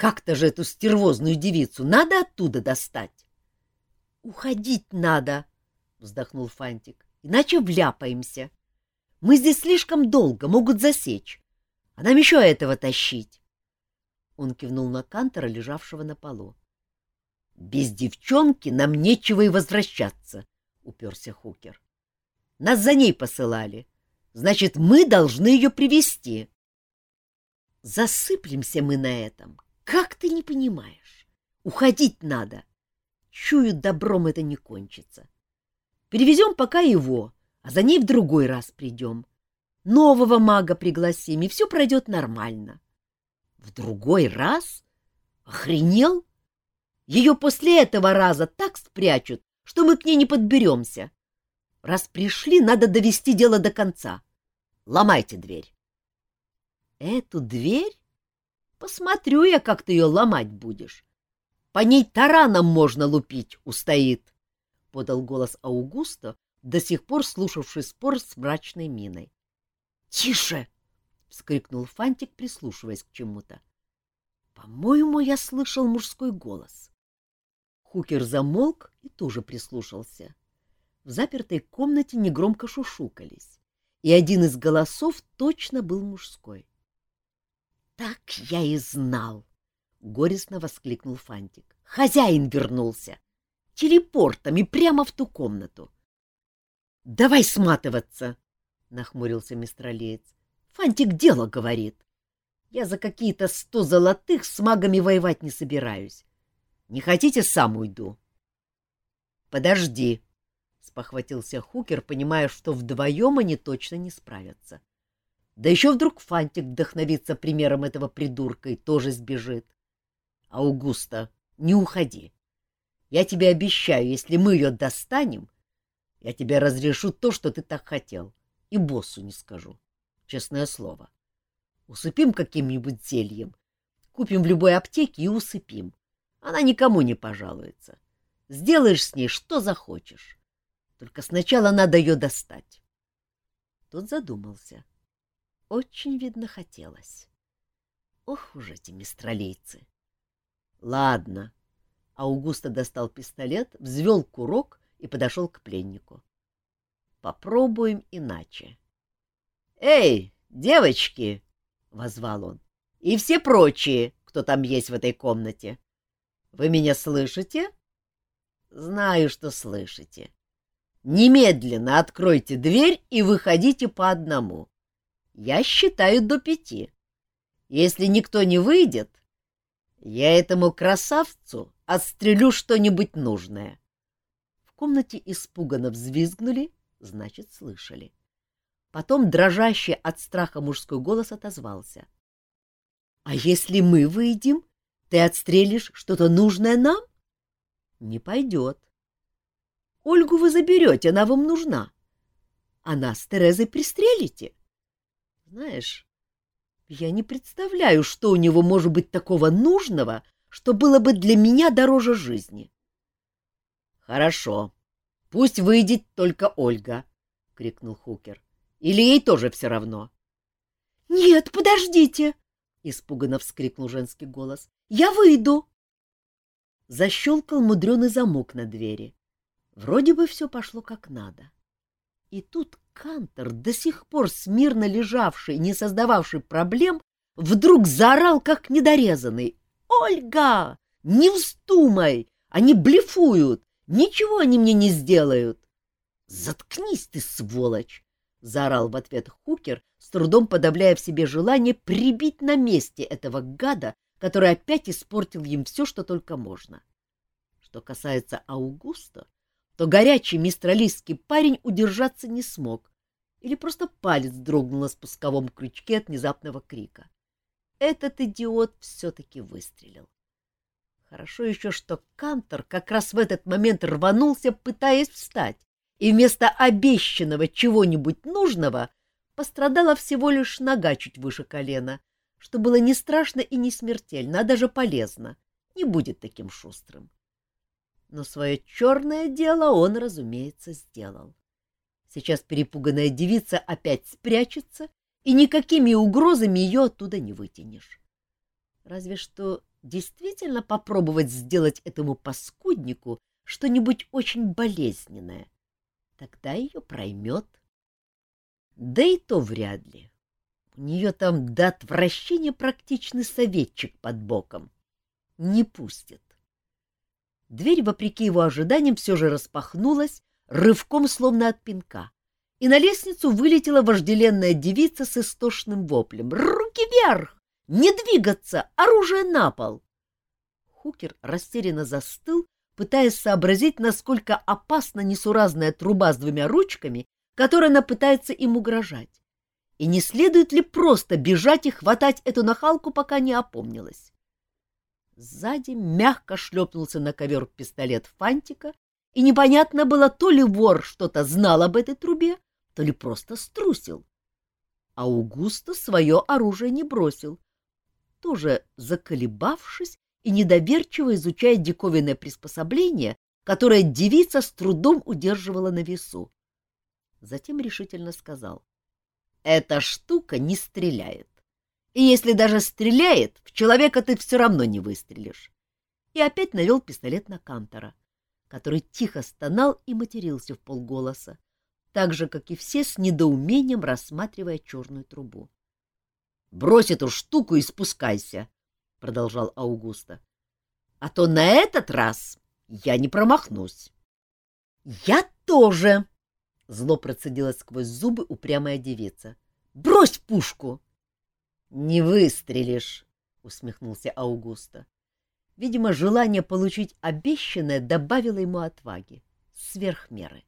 Как-то же эту стервозную девицу надо оттуда достать. — Уходить надо, — вздохнул Фантик, — иначе вляпаемся. Мы здесь слишком долго, могут засечь. А нам еще этого тащить. Он кивнул на Кантора, лежавшего на полу. — Без девчонки нам нечего и возвращаться, — уперся Хукер. — Нас за ней посылали. Значит, мы должны ее привести. Засыплемся мы на этом. Как ты не понимаешь? Уходить надо. Чую, добром это не кончится. Перевезем пока его, а за ней в другой раз придем. Нового мага пригласим, и все пройдет нормально. В другой раз? Охренел? Ее после этого раза так спрячут, что мы к ней не подберемся. Раз пришли, надо довести дело до конца. Ломайте дверь. Эту дверь? Посмотрю я, как ты ее ломать будешь. По ней тараном можно лупить, устоит, — подал голос Аугуста, до сих пор слушавший спор с мрачной миной. — Тише! — вскрикнул Фантик, прислушиваясь к чему-то. — По-моему, я слышал мужской голос. Хукер замолк и тоже прислушался. В запертой комнате негромко шушукались, и один из голосов точно был мужской. — Так я и знал! — горестно воскликнул Фантик. — Хозяин вернулся! Телепортом и прямо в ту комнату! — Давай сматываться! — нахмурился мистралеец. — Фантик дело говорит. Я за какие-то сто золотых с магами воевать не собираюсь. Не хотите, сам уйду. — Подожди, — спохватился Хукер, понимая, что вдвоем они точно не справятся. — Да еще вдруг Фантик вдохновится примером этого придурка и тоже сбежит. Аугуста, не уходи. Я тебе обещаю, если мы ее достанем, я тебе разрешу то, что ты так хотел, и боссу не скажу. Честное слово. Усыпим каким-нибудь зельем, купим в любой аптеке и усыпим. Она никому не пожалуется. Сделаешь с ней что захочешь. Только сначала надо ее достать. Тот задумался. Очень, видно, хотелось. Ох уж эти мистралейцы! Ладно. Аугуста достал пистолет, взвел курок и подошел к пленнику. Попробуем иначе. «Эй, девочки!» — возвал он. «И все прочие, кто там есть в этой комнате. Вы меня слышите?» «Знаю, что слышите. Немедленно откройте дверь и выходите по одному. Я считаю до пяти. Если никто не выйдет, я этому красавцу отстрелю что-нибудь нужное. В комнате испуганно взвизгнули, значит, слышали. Потом дрожащий от страха мужской голос отозвался. — А если мы выйдем, ты отстрелишь что-то нужное нам? — Не пойдет. — Ольгу вы заберете, она вам нужна. А нас с Терезой пристрелите. — знаешь, я не представляю, что у него может быть такого нужного, что было бы для меня дороже жизни. — Хорошо. Пусть выйдет только Ольга, — крикнул Хукер. — Или ей тоже все равно? — Нет, подождите! — испуганно вскрикнул женский голос. — Я выйду! Защелкал мудреный замок на двери. Вроде бы все пошло как надо. И тут Кантор, до сих пор смирно лежавший, не создававший проблем, вдруг заорал, как недорезанный. «Ольга! Не вздумай! Они блефуют! Ничего они мне не сделают!» «Заткнись ты, сволочь!» — заорал в ответ Хукер, с трудом подавляя в себе желание прибить на месте этого гада, который опять испортил им все, что только можно. Что касается Аугуста, то горячий мистралийский парень удержаться не смог или просто палец дрогнул на спусковом крючке от внезапного крика. Этот идиот все-таки выстрелил. Хорошо еще, что Кантор как раз в этот момент рванулся, пытаясь встать, и вместо обещанного чего-нибудь нужного пострадала всего лишь нога чуть выше колена, что было не страшно и не смертельно, а даже полезно, не будет таким шустрым. Но свое черное дело он, разумеется, сделал. Сейчас перепуганная девица опять спрячется, и никакими угрозами ее оттуда не вытянешь. Разве что действительно попробовать сделать этому паскуднику что-нибудь очень болезненное. Тогда ее проймет. Да и то вряд ли. У нее там до отвращения практичный советчик под боком. Не пустит. Дверь, вопреки его ожиданиям, все же распахнулась, рывком словно от пинка, и на лестницу вылетела вожделенная девица с истошным воплем. «Руки вверх! Не двигаться! Оружие на пол!» Хукер растерянно застыл, пытаясь сообразить, насколько опасна несуразная труба с двумя ручками, которой она пытается им угрожать. И не следует ли просто бежать и хватать эту нахалку, пока не опомнилась? Сзади мягко шлепнулся на ковер пистолет Фантика, и непонятно было, то ли вор что-то знал об этой трубе, то ли просто струсил. А Аугусто свое оружие не бросил, тоже заколебавшись и недоверчиво изучая диковинное приспособление, которое девица с трудом удерживала на весу. Затем решительно сказал, «Эта штука не стреляет. И если даже стреляет, в человека ты все равно не выстрелишь». И опять навел пистолет на Кантора который тихо стонал и матерился в полголоса, так же, как и все, с недоумением рассматривая черную трубу. — Брось эту штуку и спускайся, — продолжал Аугуста. — А то на этот раз я не промахнусь. — Я тоже! — зло процедила сквозь зубы упрямая девица. — Брось пушку! — Не выстрелишь, — усмехнулся Аугуста. Видимо, желание получить обещанное добавило ему отваги, сверх меры.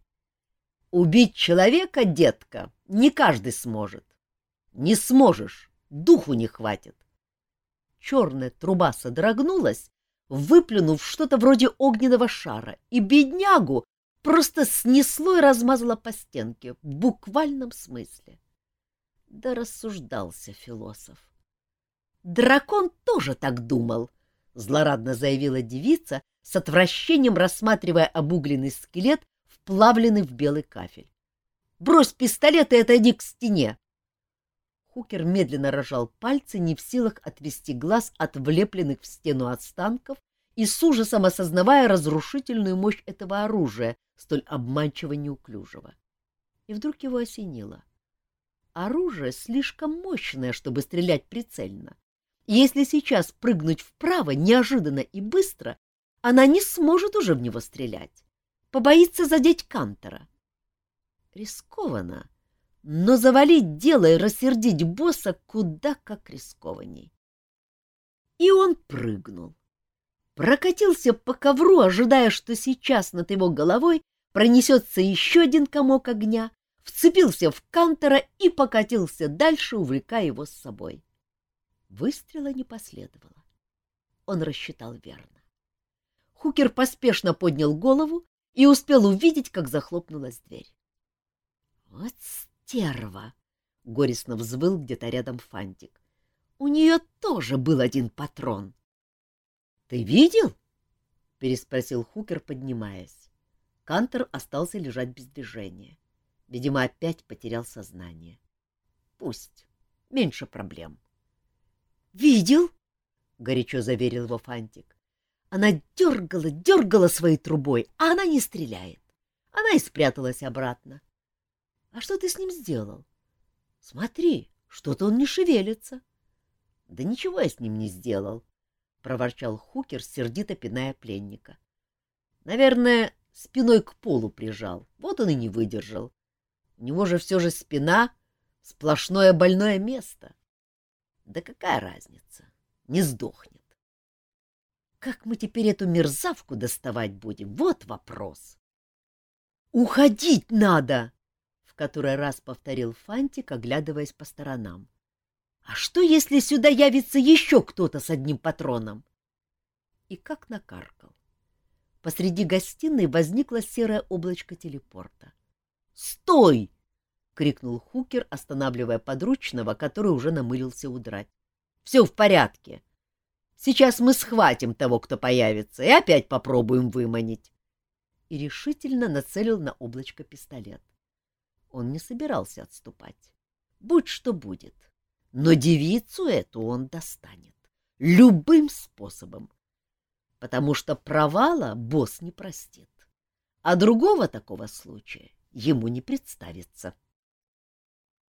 Убить человека, детка, не каждый сможет. Не сможешь, духу не хватит. Черная труба содрогнулась, выплюнув что-то вроде огненного шара, и беднягу просто снесло и размазало по стенке, в буквальном смысле. Да рассуждался философ. Дракон тоже так думал, — злорадно заявила девица, с отвращением рассматривая обугленный скелет, вплавленный в белый кафель. — Брось пистолет и отойди к стене! Хукер медленно рожал пальцы, не в силах отвести глаз от влепленных в стену останков и с ужасом осознавая разрушительную мощь этого оружия, столь обманчиво неуклюжего. И вдруг его осенило. Оружие слишком мощное, чтобы стрелять прицельно. Если сейчас прыгнуть вправо неожиданно и быстро, она не сможет уже в него стрелять. Побоится задеть Кантора. Рискованно, но завалить дело и рассердить босса куда как рискованней. И он прыгнул. Прокатился по ковру, ожидая, что сейчас над его головой пронесется еще один комок огня, вцепился в кантора и покатился дальше, увлекая его с собой. Выстрела не последовало. Он рассчитал верно. Хукер поспешно поднял голову и успел увидеть, как захлопнулась дверь. Вот стерва! — горестно взвыл где-то рядом Фантик. — У нее тоже был один патрон. — Ты видел? — переспросил Хукер, поднимаясь. Кантер остался лежать без движения. Видимо, опять потерял сознание. — Пусть. Меньше проблем. — Видел? — горячо заверил его Фантик. Она дергала, дергала своей трубой, а она не стреляет. Она и спряталась обратно. А что ты с ним сделал? Смотри, что-то он не шевелится. Да ничего я с ним не сделал, проворчал Хукер, сердито пиная пленника. Наверное, спиной к полу прижал. Вот он и не выдержал. У него же все же спина — сплошное больное место. Да какая разница? Не сдохнет. Как мы теперь эту мерзавку доставать будем? Вот вопрос. Уходить надо! в который раз повторил Фантик, оглядываясь по сторонам. А что, если сюда явится еще кто-то с одним патроном? И как накаркал. Посреди гостиной возникло серое облачко телепорта. «Стой!» — крикнул Хукер, останавливая подручного, который уже намылился удрать. «Все в порядке. Сейчас мы схватим того, кто появится, и опять попробуем выманить». И решительно нацелил на облачко пистолет. Он не собирался отступать. Будь что будет. Но девицу эту он достанет. Любым способом. Потому что провала босс не простит. А другого такого случая ему не представится. —